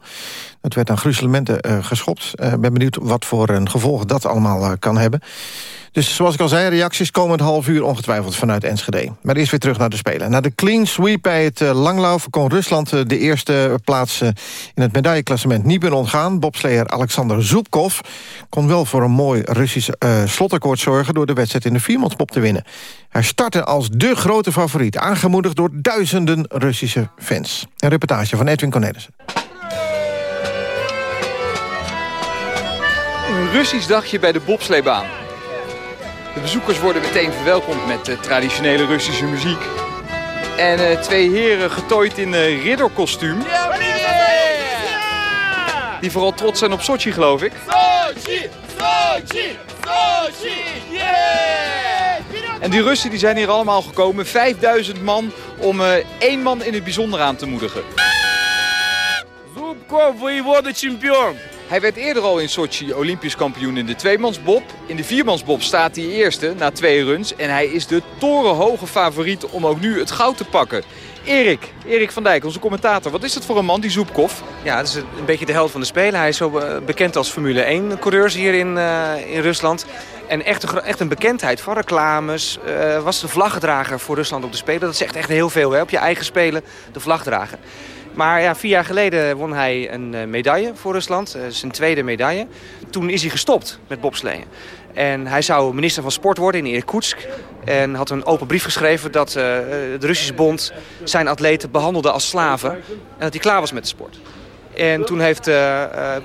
Het werd aan gruzelementen geschopt. Ik ben benieuwd wat voor een gevolg dat allemaal kan hebben. Dus zoals ik al zei, reacties komen het half uur ongetwijfeld vanuit Enschede. Maar eerst weer terug naar de Spelen. Na de clean sweep bij het uh, langlaufen kon Rusland uh, de eerste plaats uh, in het medailleklassement niet meer ontgaan. Bobsleer Alexander Zubkov kon wel voor een mooi Russisch slotakkoord zorgen... door de wedstrijd in de viermanspop te winnen. Hij startte als de grote favoriet, aangemoedigd door duizenden Russische fans. Een reportage van Edwin Cornelissen.
Een Russisch dagje bij de bobsleebaan. De bezoekers worden meteen verwelkomd met uh, traditionele Russische muziek. En uh, twee heren getooid in uh, ridderkostuum. Die vooral trots zijn op Sochi, geloof ik. Sochi! Sochi! Sochi! Yeah! En die Russen die zijn hier allemaal gekomen, 5000 man, om één man in het bijzonder aan te moedigen. Zubkov, voivoda champion! Hij werd eerder al in Sochi Olympisch kampioen in de tweemansbob. In de viermansbob staat hij eerste na twee runs. En hij is de torenhoge favoriet om ook nu het goud te pakken. Erik, Erik van Dijk, onze commentator. Wat is dat voor een man, die Zoepkov?
Ja, dat is een beetje de held van de Spelen. Hij is zo bekend als Formule 1-coureur hier in, uh, in Rusland. En echt een, echt een bekendheid van reclames. Uh, was de vlaggedrager voor Rusland op de Spelen. Dat zegt echt heel veel, hè? op je eigen Spelen de vlag dragen. Maar ja, vier jaar geleden won hij een medaille voor Rusland. zijn tweede medaille. Toen is hij gestopt met bobsleeën. En hij zou minister van Sport worden in Irkutsk. En had een open brief geschreven dat uh, de Russische bond zijn atleten behandelde als slaven. En dat hij klaar was met de sport. En toen heeft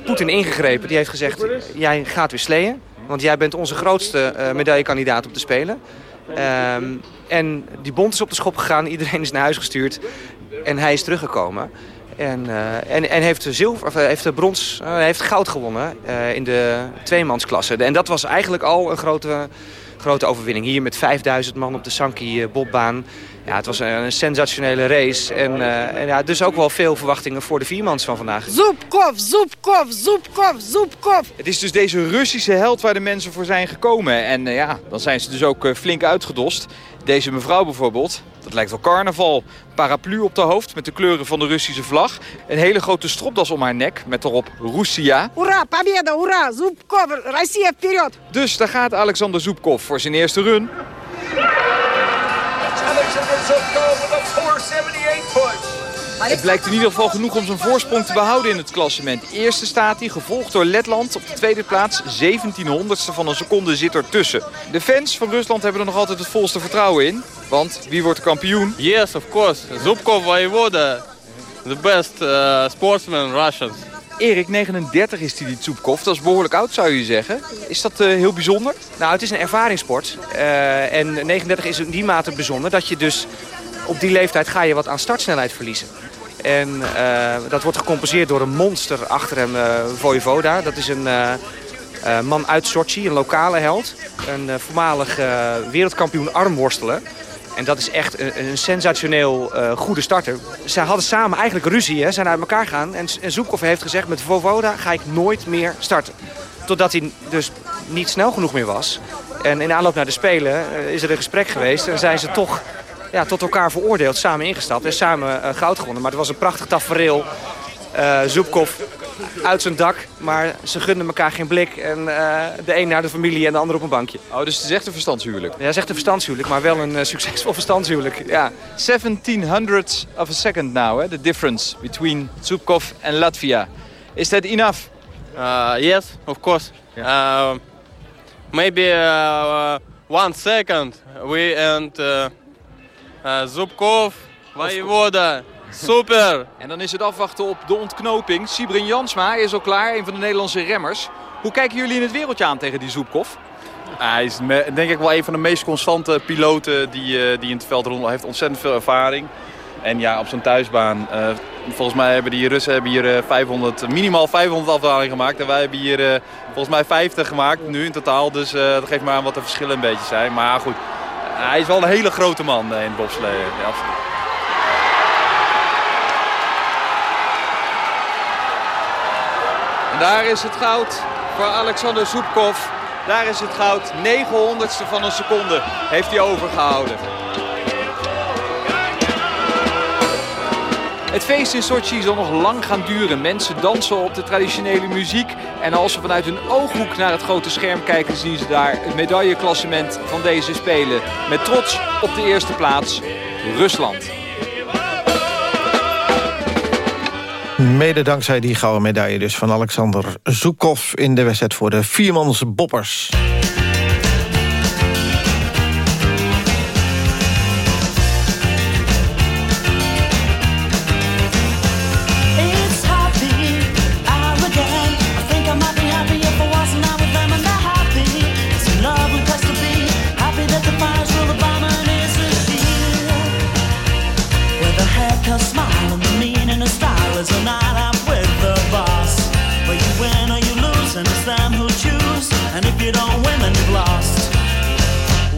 Poetin ingegrepen. Die heeft gezegd, jij gaat weer sleeën. Want jij bent onze grootste medaillekandidaat op de Spelen. Um, en die bond is op de schop gegaan. Iedereen is naar huis gestuurd. En hij is teruggekomen. En, eh, en, en heeft, zilver, of, eh, heeft brons, uh, heeft goud gewonnen in de tweemansklasse. En dat was eigenlijk al een grote, grote overwinning hier met 5000 man op de Sanki-bobbaan. Eh, ja, het was een, sensationele race. En, eh, en, ja, dus ook wel veel verwachtingen voor de viermans van vandaag.
Zoepkov, Zoepkov, Zoepkov, Zoepkov.
Het is dus deze Russische held waar de mensen voor zijn gekomen. En eh, ja, dan zijn ze dus ook flink uitgedost. Deze mevrouw bijvoorbeeld, dat lijkt wel carnaval. Paraplu op de hoofd met de kleuren van de Russische vlag. Een hele grote stropdas om haar nek met erop Russia.
Hoera, pabeda, hoera, Zoepkov, Russia, period.
Dus daar gaat Alexander Zoepkov voor zijn eerste run. Alexander Zubkov with a 478 push. Het blijkt in ieder geval genoeg om zijn voorsprong te behouden in het klassement. Eerste staat hij, gevolgd door Letland. Op de tweede plaats, 1700ste van een seconde zit er tussen. De fans van Rusland hebben er nog altijd het volste vertrouwen in. Want wie wordt de kampioen?
Yes, of course. Zubkov Voivoda. The best uh, sportsman Russians.
Erik, 39 is die, die. Dat is behoorlijk oud, zou je zeggen. Is dat uh, heel bijzonder?
Nou, het is een ervaringssport. Uh, en 39 is in die mate bijzonder dat je dus op die leeftijd ga je wat aan startsnelheid verliezen. En uh, dat wordt gecompenseerd door een monster achter hem, Voivoda. Dat is een man uit Sochi, een lokale held. Een voormalig wereldkampioen armworstelen. En dat is echt een, een sensationeel goede starter. Ze hadden samen eigenlijk ruzie, hè, zijn uit elkaar gegaan. En, en heeft gezegd, met Voivoda ga ik nooit meer starten. Totdat hij dus niet snel genoeg meer was. En in aanloop naar de Spelen is er een gesprek geweest. En zijn ze toch ja, tot elkaar veroordeeld, samen ingestapt en samen uh, goud gewonnen. Maar het was een prachtig tafereel. Uh, uit zijn dak, maar ze gunden elkaar geen blik. En uh, de een naar de familie en de ander op een bankje.
Oh, dus het is echt een verstandshuwelijk?
Ja, het is echt een verstandshuwelijk, maar wel een uh, succesvol verstandshuwelijk. Ja.
1700 of a second now, eh, the difference between Zubkov and Latvia. Is that enough?
Uh, yes, of course. Yeah. Uh, maybe uh, one second. We and uh, Zubkov, Voivoda, super.
En dan is het afwachten op de ontknoping. Sibrin Jansma is al klaar, een van de Nederlandse remmers. Hoe kijken jullie in het wereldje aan tegen die Zubkov?
Hij is denk ik wel een van de meest constante piloten die, uh, die in het veld rond. Hij heeft ontzettend veel ervaring. En ja, op zijn thuisbaan. Uh, volgens mij hebben die Russen hebben hier 500, minimaal 500 afdalingen gemaakt. En wij hebben hier volgens mij 50 gemaakt nu in totaal. Dus dat geeft maar aan wat de verschillen een beetje zijn. Maar goed, hij is wel een hele grote man eh, in het bobslee. Ja, absoluut.
Daar is het goud voor Alexander Soepkov. Daar is het goud. 900ste van een seconde heeft hij overgehouden. Het feest in Sochi zal nog lang gaan duren. Mensen dansen op de traditionele muziek. En als ze vanuit hun ooghoek naar het grote scherm kijken... zien ze daar het medailleklassement van deze Spelen. Met trots op de eerste plaats Rusland.
Mede dankzij die gouden medaille dus van Alexander Zukov... in de wedstrijd voor de viermans boppers.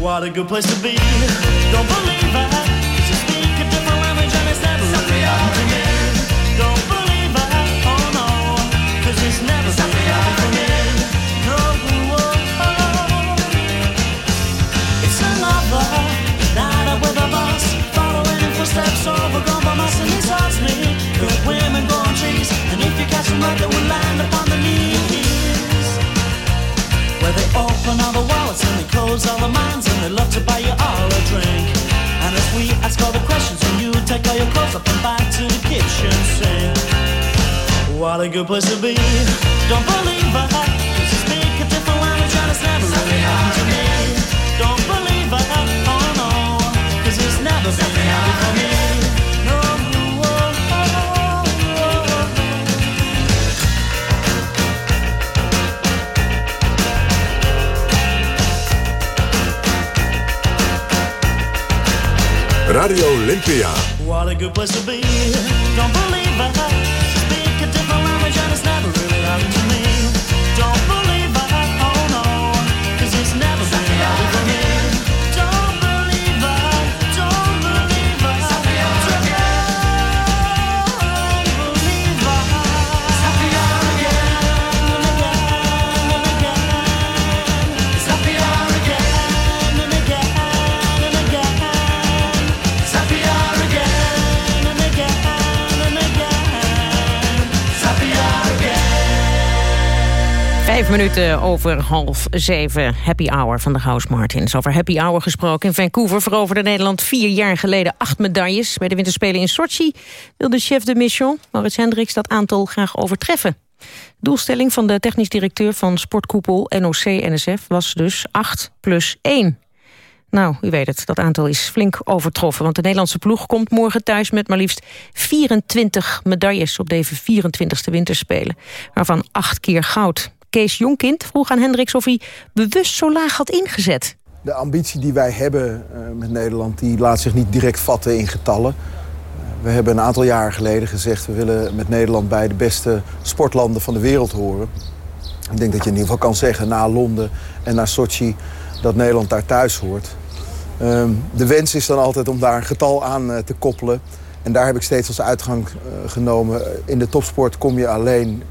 What a good place to be. Don't believe it, cause you speak a different language and it's never really happened to me. Don't believe it, oh no, cause it's never really happened to me. No, It's another night up with a bus, following in footsteps overgrown by mice and me. Good women on trees, and if you catch them right, they will land upon the knees. Where they open all the wallets and they close all the minds they love to buy you all a drink. And as we ask all the questions, and you take all your clothes off and back to the kitchen sink. What a good place to be. Don't believe I speak a different language and it's never really
Radio Olympia.
What a good place to be. Don't believe I speak a different language and it's never really happened to me. Don't believe
Vijf minuten over half zeven. Happy Hour van de House Martins. Over Happy Hour gesproken. In Vancouver veroverde Nederland vier jaar geleden acht medailles. Bij de winterspelen in Sochi wil de chef de mission, Maurits Hendricks, dat aantal graag overtreffen. Doelstelling van de technisch directeur van sportkoepel NOC-NSF was dus 8 plus 1. Nou, u weet het, dat aantal is flink overtroffen. Want de Nederlandse ploeg komt morgen thuis met maar liefst 24 medailles... op deze 24e winterspelen, waarvan acht keer goud. Kees Jonkind vroeg aan Hendricks of hij bewust zo laag had ingezet.
De ambitie die wij hebben eh, met Nederland die laat zich niet direct vatten in getallen. Eh, we hebben een aantal jaren geleden gezegd... we willen met Nederland bij de beste sportlanden van de wereld horen. Ik denk dat je in ieder geval kan zeggen na Londen en na Sochi... dat Nederland daar thuis hoort. Ehm, de wens is dan altijd om daar een getal aan eh, te koppelen. En daar heb ik steeds als uitgang genomen. In de topsport kom je alleen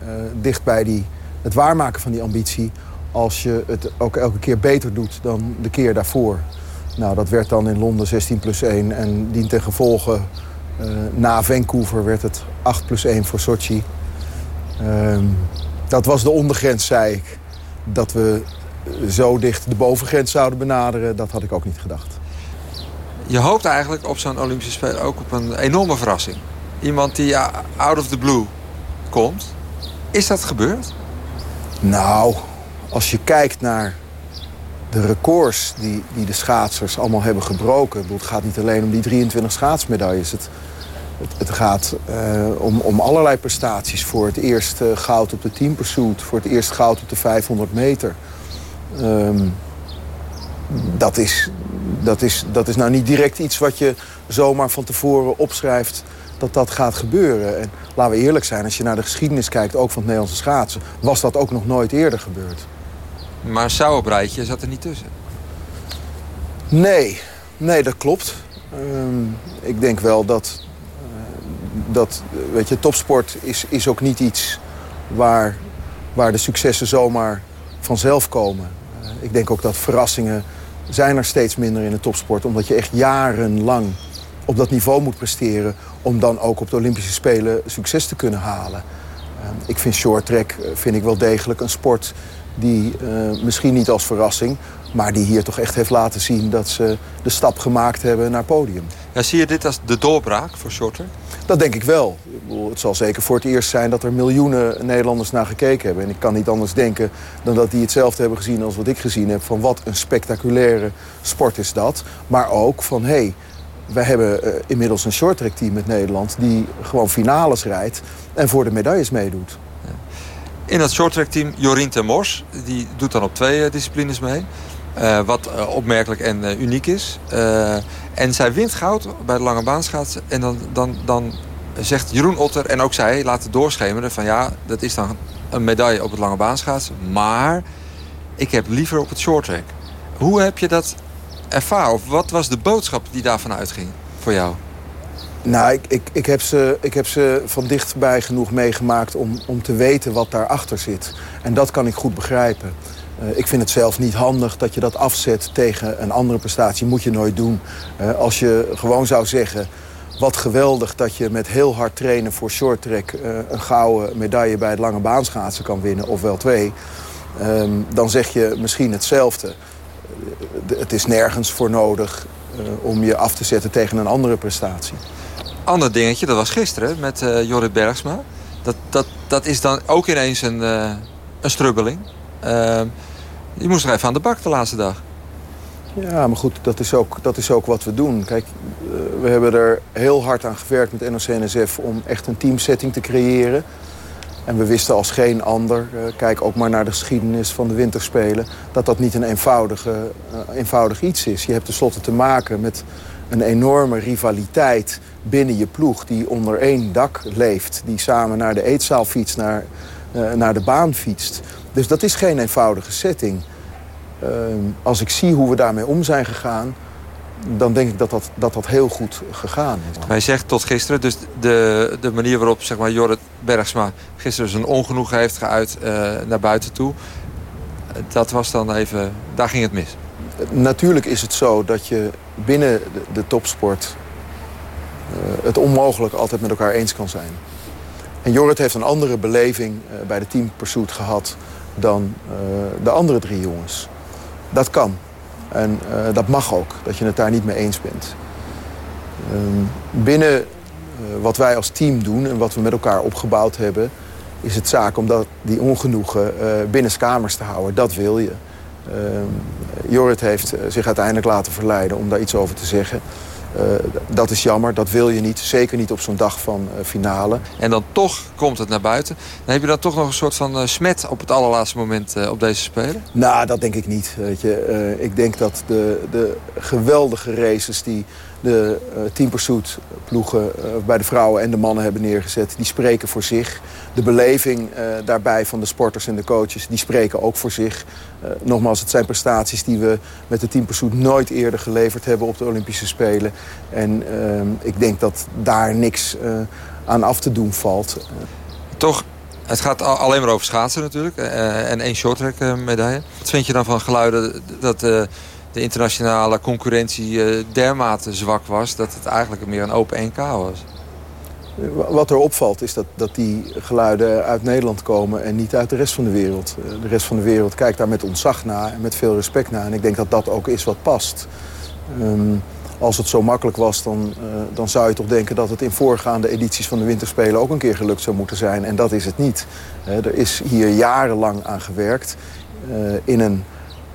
dicht bij die, het waarmaken van die ambitie... als je het ook elke keer beter doet dan de keer daarvoor. Nou, dat werd dan in Londen 16 plus 1. En dien ten gevolge eh, na Vancouver werd het 8 plus 1 voor Sochi. Ehm, dat was de ondergrens, zei ik. Dat we zo dicht de bovengrens zouden benaderen, dat had ik ook niet gedacht.
Je hoopt eigenlijk op zo'n Olympische Spelen ook op een enorme verrassing. Iemand die out of the blue komt. Is dat gebeurd?
Nou, als je kijkt naar de records die, die de schaatsers allemaal hebben gebroken... Het gaat niet alleen om die 23 schaatsmedailles. Het, het, gaat eh, om, om allerlei prestaties. Voor het eerst eh, goud op de team pursuit. Voor het eerst goud op de 500 meter. Ehm, dat, is, dat, is, dat is nou niet direct iets wat je zomaar van tevoren opschrijft dat dat gaat gebeuren. En laten we eerlijk zijn, als je naar de geschiedenis kijkt, ook van het Nederlandse schaatsen, was dat ook nog nooit eerder gebeurd.
Maar Sauerbreitje zat er niet tussen.
Nee, nee, dat klopt. Ehm, ik denk wel dat, eh, dat weet je, topsport is, is ook niet iets waar, waar de successen zomaar vanzelf komen. Uh, ik denk ook dat verrassingen zijn er steeds minder in de topsport. Omdat je echt jarenlang op dat niveau moet presteren... om dan ook op de Olympische Spelen succes te kunnen halen. Uh, ik vind short track uh, vind ik wel degelijk een sport die uh, misschien niet als verrassing... maar die hier toch echt heeft laten zien dat ze de stap gemaakt hebben naar podium.
Ja, zie je dit als de doorbraak voor shorter?
Dat denk ik wel. Het zal zeker voor het eerst zijn dat er miljoenen Nederlanders naar gekeken hebben. En ik kan niet anders denken dan dat die hetzelfde hebben gezien als wat ik gezien heb. Van wat een spectaculaire sport is dat. Maar ook van, hé, hey, wij hebben uh, inmiddels een shorttrack team met Nederland... die gewoon finales rijdt en voor de medailles meedoet.
In dat shorttrack team Jorien ten Mors. Die doet dan op twee uh, disciplines mee. Uh, wat opmerkelijk en uniek is. en zij wint goud bij de lange baanschaatsen. En dan, dan, dan zegt Jeroen Otter en ook zij laten doorschemeren van ja, dat is dan een medaille op het lange baanschaatsen. Maar ik heb liever op het shorttrack. Hoe heb je dat ervaren? Of wat was de boodschap die daarvan uitging voor jou?
Nou, ik, ik, ik, heb ze, ik heb ze van dichtbij genoeg meegemaakt om, om te weten wat daarachter zit. En dat kan ik goed begrijpen. Uh, ik vind het zelf niet handig dat je dat afzet tegen een andere prestatie. Moet je nooit doen. Uh, als je gewoon zou zeggen... wat geweldig dat je met heel hard trainen voor shorttrack... Uh, een gouden medaille bij het lange baanschaatsen kan winnen, of wel twee... Um, dan zeg je misschien hetzelfde. Het is nergens voor nodig om je af te zetten tegen een andere prestatie.
Ander dingetje, dat was gisteren met Jorrit Bergsma. Dat, dat, dat is dan ook ineens een, een strubbeling. Je moest er even aan de bak de laatste dag.
Ja, maar goed, dat is ook, dat is ook wat we doen. Kijk, we hebben er heel hard aan gewerkt met NOC-NSF... om echt een teamsetting te creëren. En we wisten als geen ander, kijk ook maar naar de geschiedenis van de winterspelen... dat dat niet een eenvoudige, uh, eenvoudig iets is. Je hebt tenslotte te maken met een enorme rivaliteit binnen je ploeg... die onder één dak leeft, die samen naar de eetzaal fietst, naar, uh, naar de baan fietst. Dus dat is geen eenvoudige setting. Uh, als ik zie hoe we daarmee om zijn gegaan dan denk ik dat dat, dat dat heel goed gegaan is.
Hij zegt tot gisteren, dus de, de manier waarop zeg maar, Jorrit Bergsma gisteren zijn ongenoeg heeft geuit uh, naar buiten toe. Dat was dan even, daar ging het mis.
Natuurlijk is het zo dat je binnen de, de topsport uh, het onmogelijk altijd met elkaar eens kan zijn. En Jorrit heeft een andere beleving uh, bij de team pursuit gehad dan de andere drie jongens. Dat kan. En uh, dat mag ook, dat je het daar niet mee eens bent. Uh, binnen uh, wat wij als team doen en wat we met elkaar opgebouwd hebben... is het zaak om dat, die ongenoegen binnen kamers te houden. Dat wil je. Ehm, Jorrit heeft zich uiteindelijk laten verleiden om daar iets over te zeggen. Uh, dat is jammer, dat wil je niet. Zeker niet op zo'n dag van uh, finale.
En dan toch komt het naar buiten. Dan heb je dan toch nog een soort van uh, smet op het allerlaatste moment op deze Spelen?
Nou, dat denk ik niet. Weet je. ik denk dat de, de geweldige races die de Team Pursuit ploegen bij de vrouwen en de mannen hebben neergezet... die spreken voor zich. De beleving daarbij van de sporters en de coaches, die spreken ook voor zich. nogmaals, het zijn prestaties die we met de Team Pursuit nooit eerder geleverd hebben op de Olympische Spelen. En uh, ik denk dat daar niks uh, aan af te doen valt.
Toch, het gaat alleen maar over schaatsen natuurlijk. Uh, en één shorttrack medaille. Wat vind je dan van geluiden dat de internationale concurrentie dermate zwak was... dat het eigenlijk meer een open NK was?
Wat er opvalt is dat, dat die geluiden uit Nederland komen en niet uit de rest van de wereld. De rest van de wereld kijkt daar met ontzag naar en met veel respect naar. En ik denk dat dat ook is wat past. Um, als het zo makkelijk was, dan, uh, dan zou je toch denken dat het in voorgaande edities van de Winterspelen ook een keer gelukt zou moeten zijn. En dat is het niet. Er is hier jarenlang aan gewerkt in, een,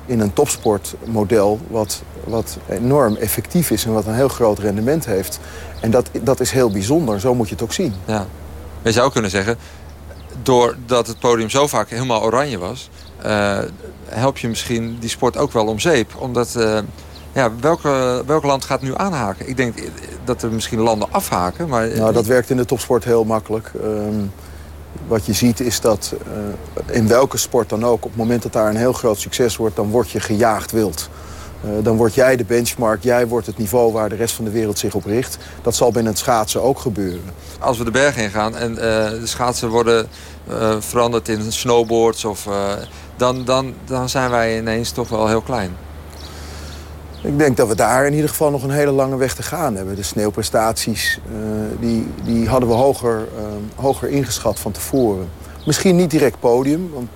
in een topsportmodel wat, wat enorm effectief is en wat een heel groot rendement heeft. En dat, dat is heel bijzonder, zo moet je het ook zien.
Ja. Je zou kunnen zeggen, doordat het podium zo vaak helemaal oranje was... help je misschien die sport ook wel om zeep. Omdat ja, welke, welk land gaat nu aanhaken? Ik denk dat er misschien landen afhaken. Maar...
Nou, dat werkt in de topsport heel makkelijk. Um, wat je ziet is dat uh, in welke sport dan ook... op het moment dat daar een heel groot succes wordt... dan word je gejaagd wild. Uh, dan word jij de benchmark, jij wordt het niveau waar de rest van de wereld zich op richt. Dat zal binnen het schaatsen ook gebeuren.
Als we de berg in gaan en uh, de schaatsen worden veranderd in snowboards... Of, dan, dan, dan zijn wij ineens toch wel heel klein.
Ik denk dat we daar in ieder geval nog een hele lange weg te gaan hebben. De sneeuwprestaties uh, die, die hadden we hoger, uh, hoger ingeschat van tevoren. Misschien niet direct podium, want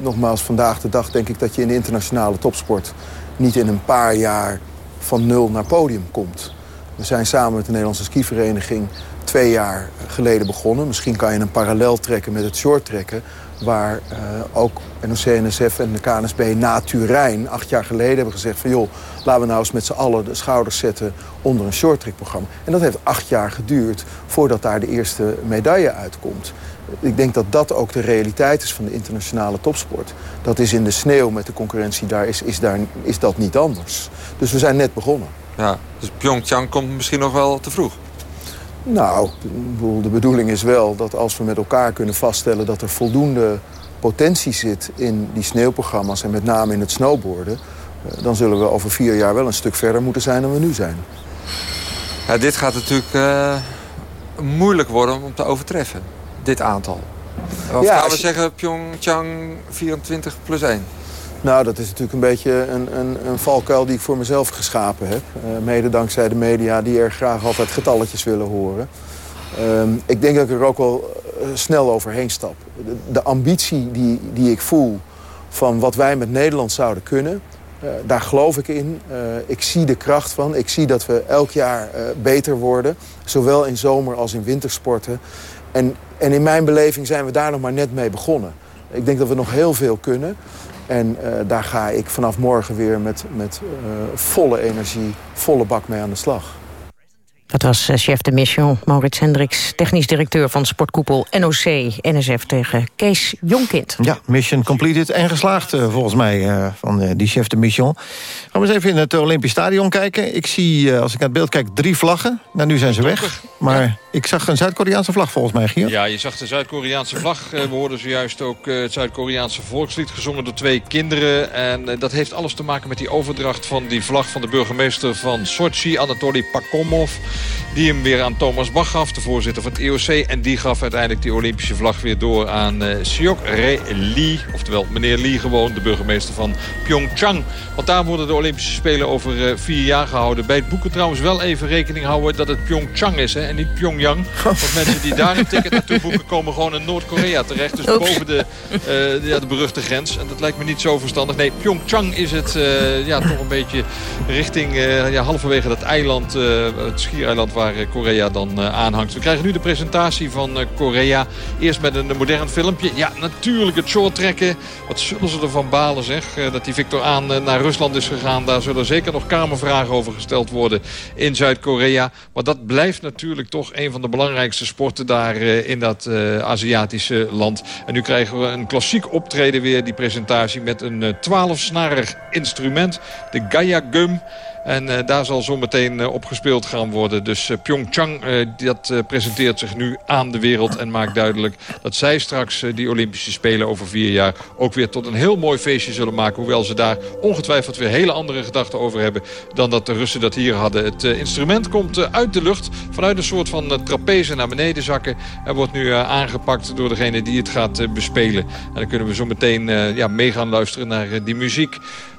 nogmaals vandaag de dag denk ik dat je in de internationale topsport niet in een paar jaar van nul naar podium komt. We zijn samen met de Nederlandse skivereniging twee jaar geleden begonnen. Misschien kan je een parallel trekken met het shorttrekken waar uh, ook NOC-NSF en de KNSB na Turijn acht jaar geleden hebben gezegd van joh, laten we nou eens met z'n allen de schouders zetten onder een shorttrack-programma. En dat heeft acht jaar geduurd voordat daar de eerste medaille uitkomt. Ik denk dat dat ook de realiteit is van de internationale topsport. Dat is in de sneeuw met de concurrentie daar is, is, daar, is dat niet anders. Dus we zijn net begonnen.
Ja, dus Pyeongchang komt misschien nog wel te vroeg.
Nou, de bedoeling is wel dat als we met elkaar kunnen vaststellen... dat er voldoende potentie zit in die sneeuwprogramma's... en met name in het snowboarden... Eh, dan zullen we over vier jaar wel een stuk verder moeten zijn dan we nu zijn.
Ja, dit gaat natuurlijk uh, moeilijk worden om te overtreffen, dit aantal. Of ja, gaan we je... zeggen Pyeongchang 24 plus 1?
Nou, dat is natuurlijk een beetje een, een, een valkuil die ik voor mezelf geschapen heb. Uh, mede dankzij de media die er graag altijd getalletjes willen horen. Uh, ik denk dat ik er ook wel uh, snel overheen stap. De, ambitie die, die ik voel van wat wij met Nederland zouden kunnen... Uh, daar geloof ik in. ik zie de kracht van. Ik zie dat we elk jaar beter worden. Zowel in zomer als in wintersporten. En, en in mijn beleving zijn we daar nog maar net mee begonnen. Ik denk dat we nog heel veel kunnen. En uh, daar ga ik vanaf morgen weer met, met uh, volle energie, volle bak mee aan de slag.
Dat was eh, chef de mission Maurits Hendricks, technisch directeur van sportkoepel NOC-NSF tegen Kees Jonkind.
Ja, mission completed en geslaagd eh, volgens mij eh, van eh, die chef de mission. Gaan we eens even in het Olympisch Stadion kijken. Ik zie, eh, als ik naar het beeld kijk, drie vlaggen. Nou, nu zijn ze weg. Maar ik zag een Zuid-Koreaanse vlag volgens mij, Gier.
Ja, je zag de Zuid-Koreaanse vlag. Eh, We hoorden zojuist ook eh, het Zuid-Koreaanse volkslied gezongen door twee kinderen. En eh, dat heeft alles te maken met die overdracht van die vlag van de burgemeester van Sochi, Anatoly Pakomov. Die hem weer aan Thomas Bach gaf, de voorzitter van het IOC. En die gaf uiteindelijk die Olympische vlag weer door aan Seok Re Lee. Oftewel meneer Lee gewoon, de burgemeester van Pyeongchang. Want daar worden de Olympische Spelen over vier jaar gehouden. Bij het boeken trouwens wel even rekening houden dat het Pyeongchang is hè, en niet Pyongyang. Want mensen die daar een ticket naartoe boeken komen gewoon in Noord-Korea terecht. Dus
Oeps.
boven de, eh, ja, de beruchte grens. En dat lijkt me niet zo verstandig. Nee, Pyeongchang is het eh, ja, toch een beetje richting eh, ja, halverwege dat eiland, het schiereiland waar Korea dan aanhangt. We krijgen nu de presentatie van Korea. Eerst met een modern filmpje. Ja, natuurlijk het short trekken. Wat zullen ze ervan balen zeg. dat die Victor Aan naar Rusland is gegaan. Daar zullen zeker nog kamervragen over gesteld worden in Zuid-Korea. Maar dat blijft natuurlijk toch een van de belangrijkste sporten daar eh, in dat eh, Aziatische land. En nu krijgen we een klassiek optreden weer, die presentatie... met een eh, twaalfsnarig instrument, de Gaya Gum... En eh, daar zal zometeen uh, op gespeeld gaan worden. Dus uh, Pyeongchang dat presenteert zich nu aan de wereld... en maakt duidelijk dat zij straks die Olympische Spelen over vier jaar... ook weer tot een heel mooi feestje zullen maken. Hoewel ze daar ongetwijfeld weer hele andere gedachten over hebben... dan dat de Russen dat hier hadden. Het instrument komt uit de lucht vanuit een soort van trapeze naar beneden zakken... en wordt nu aangepakt door degene die het gaat bespelen. En dan kunnen we zo meteen ja, mee gaan luisteren naar die muziek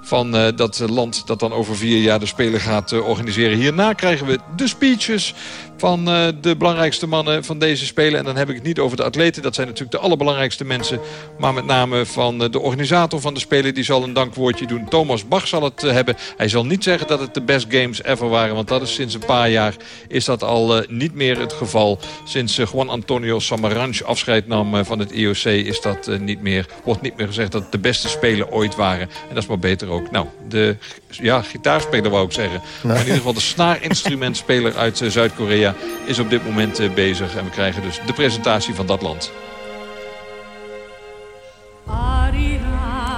van uh, dat land dat dan over vier jaar de Spelen gaat uh, organiseren. Hierna krijgen we de speeches van uh, de belangrijkste mannen van deze Spelen. En dan heb ik het niet over de atleten. Dat zijn natuurlijk de allerbelangrijkste mensen. Maar met name van de organisator van de Spelen. Die zal een dankwoordje doen. Thomas Bach zal het hebben. Hij zal niet zeggen dat het de best games ever waren. Want dat is sinds een paar jaar is dat al niet meer het geval. Sinds Juan Antonio Samaranch afscheid nam van het IOC is dat niet meer. Wordt niet meer gezegd dat het de beste Spelen ooit waren. En dat is maar beter ook. Nou, de ja, gitaarspeler wou ik zeggen. Maar in ieder geval de snaarinstrumentspeler uit uh, Is op dit moment uh, bezig. En we krijgen dus de presentatie van dat land.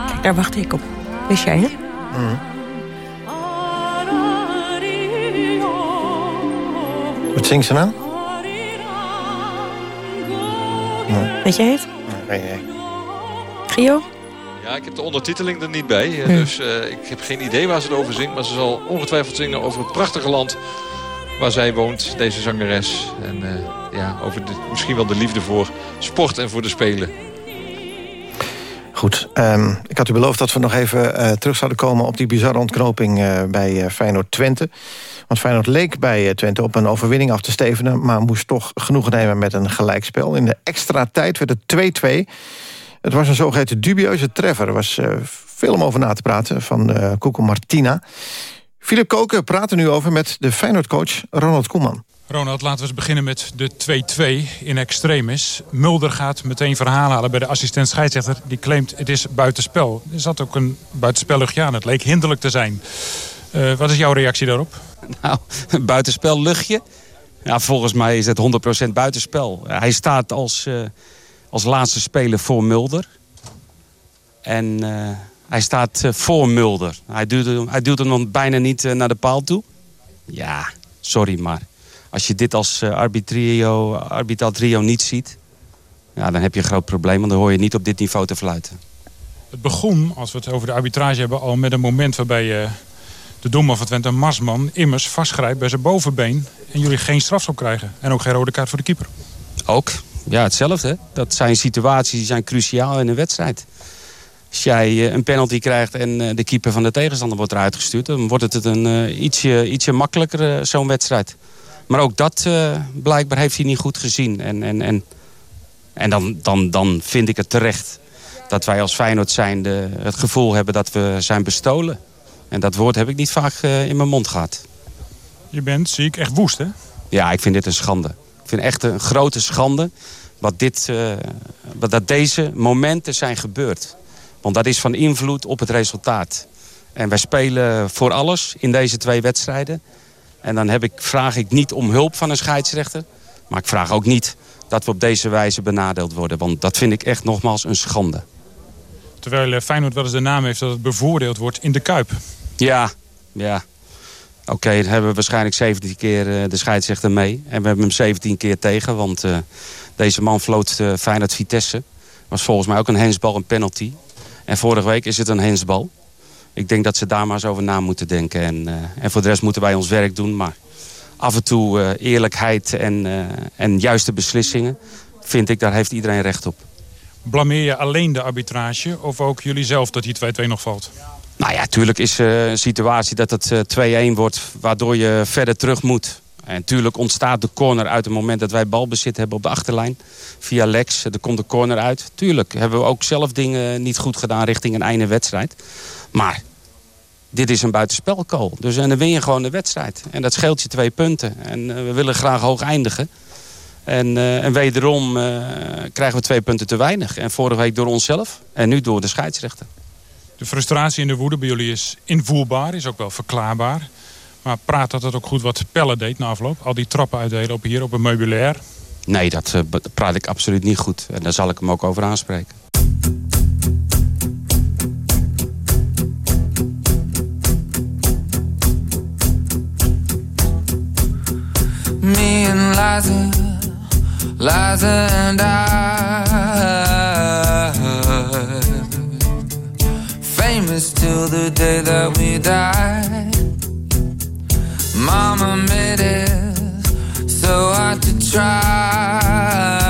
Kijk, daar wacht ik op. Wist jij, hè?
Mm. Wat zingt ze nou?
Nee. Weet jij het?
Nee, nee.
Gio?
Ja, ik heb de ondertiteling er niet bij. Hm. Dus uh, ik heb geen idee waar ze het over zingt. Maar ze zal ongetwijfeld zingen over het prachtige land waar zij woont, deze zangeres. En uh, ja, over misschien wel de liefde voor sport en voor de Spelen.
Goed, um, ik had u beloofd dat we nog even uh, terug zouden komen... op die bizarre ontknoping uh, bij Feyenoord-Twente. Want Feyenoord leek bij Twente op een overwinning af te stevenen... maar moest toch genoeg nemen met een gelijkspel. In de extra tijd werd het 2-2... Het was een zogeheten dubieuze treffer. Er was veel om over na te praten van uh, Martina. Philip Koken praat er nu over met de Feyenoord-coach Ronald Koeman.
Ronald, laten we eens beginnen met de 2-2 in extremis. Mulder gaat meteen verhaal halen bij de assistent scheidsrechter. Die claimt het is buitenspel. Er zat ook een buitenspelluchtje aan. Het leek hinderlijk te zijn. Uh, wat is jouw reactie daarop?
Nou, buitenspelluchtje? Ja, volgens mij is het 100% buitenspel. Hij staat als als laatste speler voor Mulder. En uh, hij staat uh, voor Mulder. Hij duwt, hem, hij duwt hem nog bijna niet uh, naar de paal toe. Ja, sorry, maar als je dit als arbitrio, arbitral trio niet ziet... Ja, dan heb je een groot probleem, want dan hoor je niet op dit niveau te fluiten.
Het begon, als we het over de arbitrage hebben... al met een moment waarbij de dommer van Twente, Marsman, immers vastgrijpt bij zijn bovenbeen... en jullie geen strafschop krijgen. En ook geen rode kaart voor de keeper.
Ook, ja, hetzelfde. Dat zijn situaties die zijn cruciaal in een wedstrijd. Als jij een penalty krijgt en de keeper van de tegenstander wordt eruit gestuurd... dan wordt het een uh, ietsje, ietsje makkelijker, zo'n wedstrijd. Maar ook dat blijkbaar heeft hij niet goed gezien. En, en, en, en dan, dan, dan vind ik het terecht dat wij als Feyenoord zijnde het gevoel hebben dat we zijn bestolen. En dat woord heb ik niet vaak in mijn mond gehad.
Je bent, zie ik, echt woest, hè?
Ja, ik vind dit een schande. Ik vind echt een grote schande wat, dit, uh, wat dat deze momenten zijn gebeurd. Want dat is van invloed op het resultaat. En wij spelen voor alles in deze twee wedstrijden. En dan heb ik, vraag ik niet om hulp van een scheidsrechter. Maar ik vraag ook niet dat we op deze wijze benadeeld worden. Want dat vind ik echt nogmaals een schande.
Terwijl eh, Feyenoord wel eens de naam heeft dat het bevoordeeld wordt in de Kuip.
Ja, ja. Oké, dan hebben we waarschijnlijk 17 keer eh, de scheidsrechter mee. En we hebben hem 17 keer tegen. Want eh, deze man floot uh, Feyenoord Vitesse. Was volgens mij ook een hensbal, een penalty. En vorige week is het een hensbal. Ik denk dat ze daar maar eens over na moeten denken. En, uh, en voor de rest moeten wij ons werk doen. Maar af en toe uh, eerlijkheid en, uh, en juiste beslissingen... vind ik, daar heeft iedereen recht op.
Blameer je alleen de arbitrage of ook jullie zelf dat die 2-2 nog valt?
Nou ja, tuurlijk is uh, een situatie dat het 2-1 wordt... waardoor je verder terug moet. En natuurlijk ontstaat de corner uit het moment dat wij balbezit hebben op de achterlijn. Via Lex, er komt de corner uit. Tuurlijk hebben we ook zelf dingen niet goed gedaan richting een einde wedstrijd. Maar dit is een buitenspelkool. Dus en dan win je gewoon de wedstrijd. En dat scheelt je twee punten. En uh, we willen graag hoog eindigen. En, uh, en wederom krijgen we twee punten te weinig. En vorige week door onszelf. En nu door de scheidsrechter.
De frustratie en de woede bij jullie is invoelbaar. Is ook wel verklaarbaar. Maar praat dat het ook goed wat Pelle deed na afloop? Al die trappen uitdelen op hier op een meubilair?
Nee, dat uh, praat ik absoluut niet goed. En daar zal ik hem ook over aanspreken.
Me and Liza, Liza and I Famous till the day that we die Mama made it so hard to try.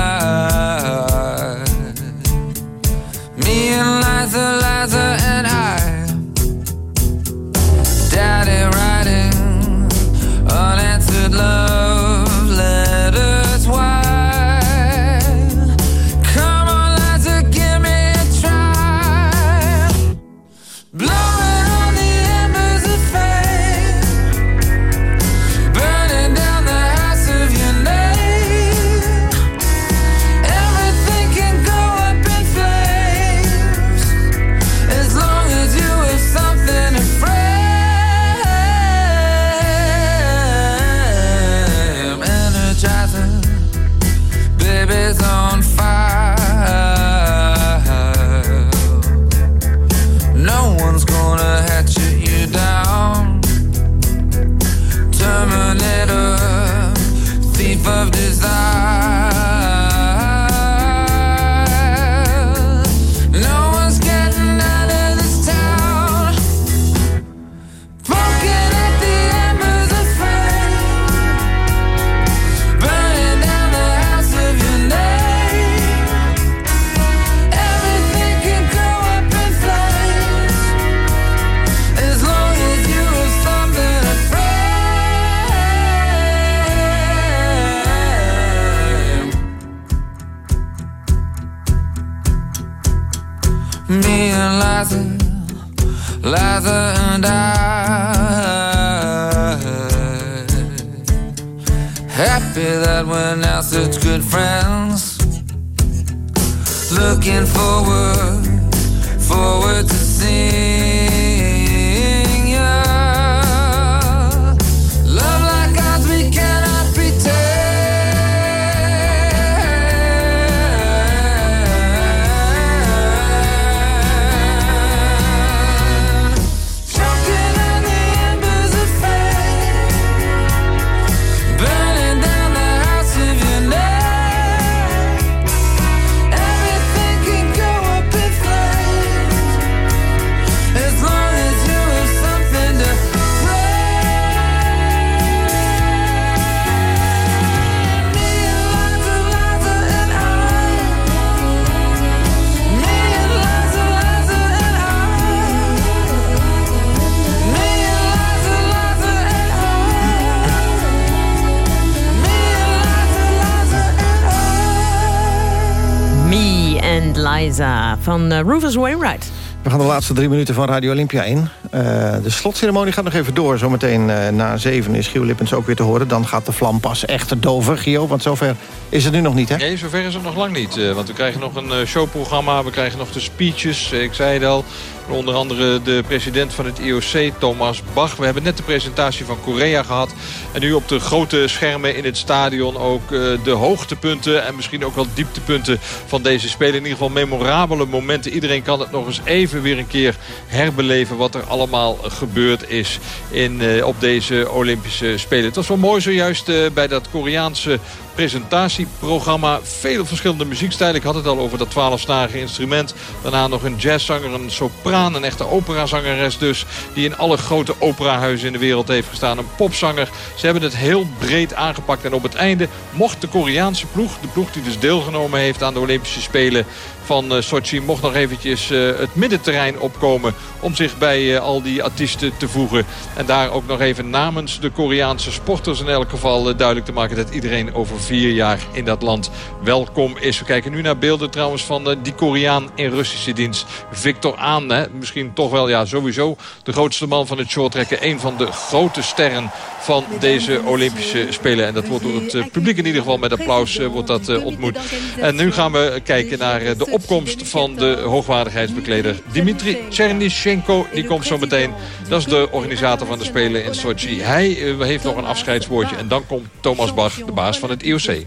Van uh, Rufus Wainwright.
We gaan de laatste drie minuten van Radio Olympia in. Uh, de slotceremonie gaat nog even door. Zometeen uh, na zeven is Gio Lippens ook weer te horen. Dan gaat de vlam pas echt doven, Gio. Want zover is het nu nog niet, hè?
Nee, zover is het nog lang niet. Uh, want we krijgen nog een showprogramma. We krijgen nog de speeches. Ik zei het al. Onder andere de president van het IOC, Thomas Bach. We hebben net de presentatie van Korea gehad. En nu op de grote schermen in het stadion ook eh, de hoogtepunten... en misschien ook wel dieptepunten van deze Spelen. In ieder geval memorabele momenten. Iedereen kan het nog eens even weer een keer herbeleven... wat er allemaal gebeurd is in, eh, op deze Olympische Spelen. Het was wel mooi zojuist uh, bij dat Koreaanse presentatieprogramma. Vele verschillende muziekstijlen. Ik had het al over dat 12-snarige instrument. Daarna nog een jazzzanger, een sopraan, een echte operazangeres dus. Die in alle grote operahuizen in de wereld heeft gestaan. Een popzanger. Ze hebben het heel breed aangepakt. En op het einde mocht de Koreaanse ploeg, de ploeg die dus deelgenomen heeft aan de Olympische Spelen van uh, Sochi mocht nog eventjes uh, het middenterrein opkomen om zich bij uh, al die artiesten te voegen. En daar ook nog even namens de Koreaanse sporters in elk geval duidelijk te maken dat iedereen over vier jaar in dat land welkom is. We kijken nu naar beelden trouwens van die Koreaan in Russische dienst. Victor Aan, hè? misschien toch wel ja, sowieso de grootste man van het shorttrekken. Een van de grote sterren van deze Olympische Spelen. En dat wordt door het publiek in ieder geval met applaus wordt dat ontmoet. En nu gaan we kijken naar de opkomst van de hoogwaardigheidsbekleder Dimitri Chernyshchenko. Die komt zo meteen. Dat is de organisator van de Spelen in Sochi. Hij uh, heeft nog een afscheidswoordje. En dan komt Thomas Bach, de baas van het IOC.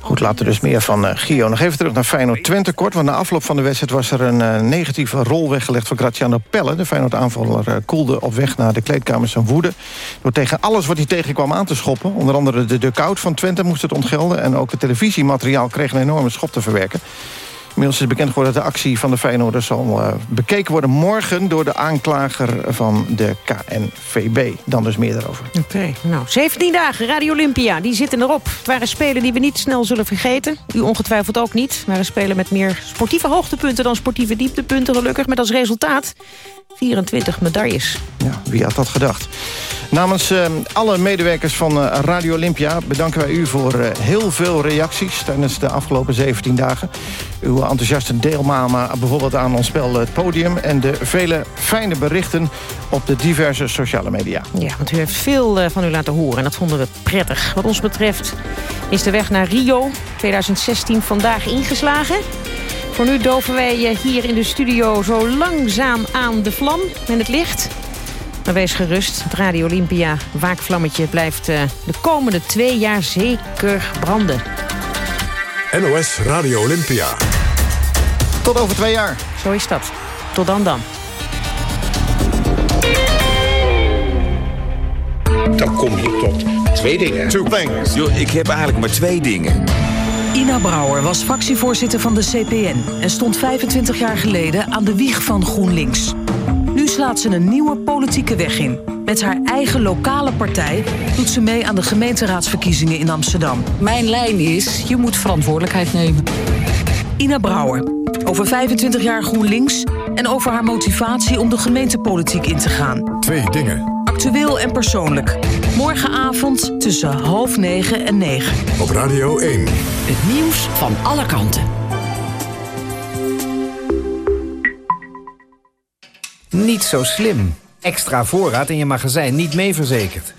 Goed, later dus meer van uh, Gio. Nog even terug naar Feyenoord Twente kort. Want na afloop van de wedstrijd was er een uh, negatieve rol weggelegd voor Graziano Pelle. De Feyenoord aanvaller koelde op weg naar de kleedkamer zijn woede. Door tegen alles wat hij tegenkwam aan te schoppen. Onder andere de dugout van Twente moest het ontgelden. En ook het televisiemateriaal kreeg een enorme schop te verwerken. Inmiddels is bekend geworden dat de actie van de Feyenoorders zal uh, bekeken worden morgen door de aanklager van de KNVB. Dan dus meer daarover.
Oké, okay, nou, 17 dagen, Radio Olympia, die zitten erop. Het waren spelen die we niet snel zullen vergeten. U ongetwijfeld ook niet. Het waren spelen met meer sportieve hoogtepunten dan sportieve dieptepunten, gelukkig. Met als resultaat 24 medailles.
Ja, wie had dat gedacht? Namens uh, alle medewerkers van uh, Radio Olympia bedanken wij u voor uh, heel veel reacties tijdens de afgelopen 17 dagen. Uw enthousiaste deelname bijvoorbeeld aan ons spel Het Podium... en de vele fijne berichten op de diverse sociale media.
Ja, want u heeft veel van u laten horen en dat vonden we prettig. Wat ons betreft is de weg naar Rio 2016 vandaag ingeslagen. Voor nu doven wij hier in de studio zo langzaam aan de vlam en het licht... Maar wees gerust, het Radio Olympia waakvlammetje blijft uh, de komende twee jaar zeker branden.
NOS Radio Olympia.
Tot over twee jaar.
Zo is dat. Tot dan dan.
Dan kom je tot twee dingen.
Two things.
Yo, ik heb eigenlijk maar twee dingen.
Ina Brouwer was fractievoorzitter van de CPN... en stond 25 jaar geleden aan de wieg van GroenLinks. Nu slaat ze een nieuwe politieke weg in. Met haar eigen lokale partij doet ze mee aan de gemeenteraadsverkiezingen in Amsterdam.
Mijn lijn is, je moet verantwoordelijkheid nemen.
Ina Brouwer, over 25 jaar GroenLinks... en over haar motivatie om de gemeentepolitiek in te gaan.
Twee dingen.
Actueel en persoonlijk. Morgenavond tussen half negen en negen.
Op Radio 1.
Het nieuws van alle kanten.
Niet zo slim. Extra voorraad in je magazijn niet mee verzekerd.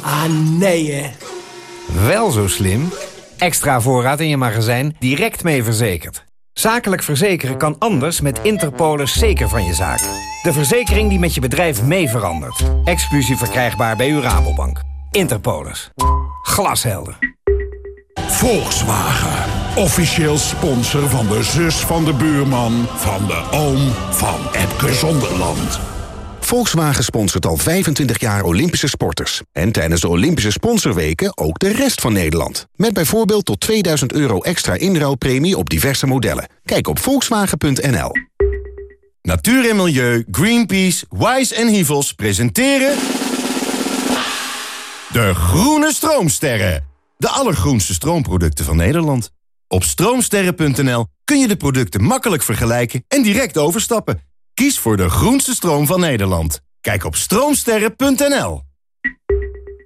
Ah, nee hè.
Wel zo slim. Extra voorraad in je magazijn direct mee verzekerd. Zakelijk verzekeren kan anders met Interpolis zeker van je zaak. De verzekering die met je bedrijf mee verandert. Exclusief verkrijgbaar bij uw Rabobank. Interpolis. Glashelder.
Volkswagen. Officieel sponsor van de zus van de buurman... van de oom van Epke Zonderland.
Volkswagen sponsort al 25 jaar Olympische sporters. En tijdens de Olympische sponsorweken ook de rest van Nederland. Met bijvoorbeeld tot 2000 euro extra inruilpremie op diverse modellen. Kijk op volkswagen.nl. Natuur en Milieu, Greenpeace, Wise en Hivels presenteren... De Groene Stroomsterren. De allergroenste stroomproducten van Nederland. Op stroomsterren.nl kun je de producten makkelijk vergelijken en direct overstappen. Kies voor de groenste stroom van Nederland. Kijk op stroomsterren.nl.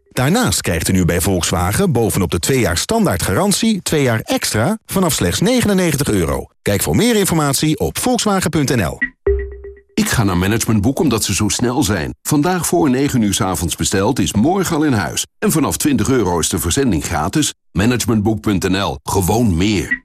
Daarnaast krijgt u nu bij Volkswagen bovenop de 2 jaar standaard garantie... 2 jaar extra vanaf slechts 99 euro. Kijk voor meer informatie op volkswagen.nl.
Ik ga naar Managementboek omdat ze zo snel zijn. Vandaag voor 9 uur s avonds besteld is morgen al in huis. En vanaf 20 euro is de verzending gratis. Managementboek.nl. Gewoon meer.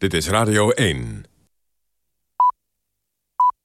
Dit is Radio 1.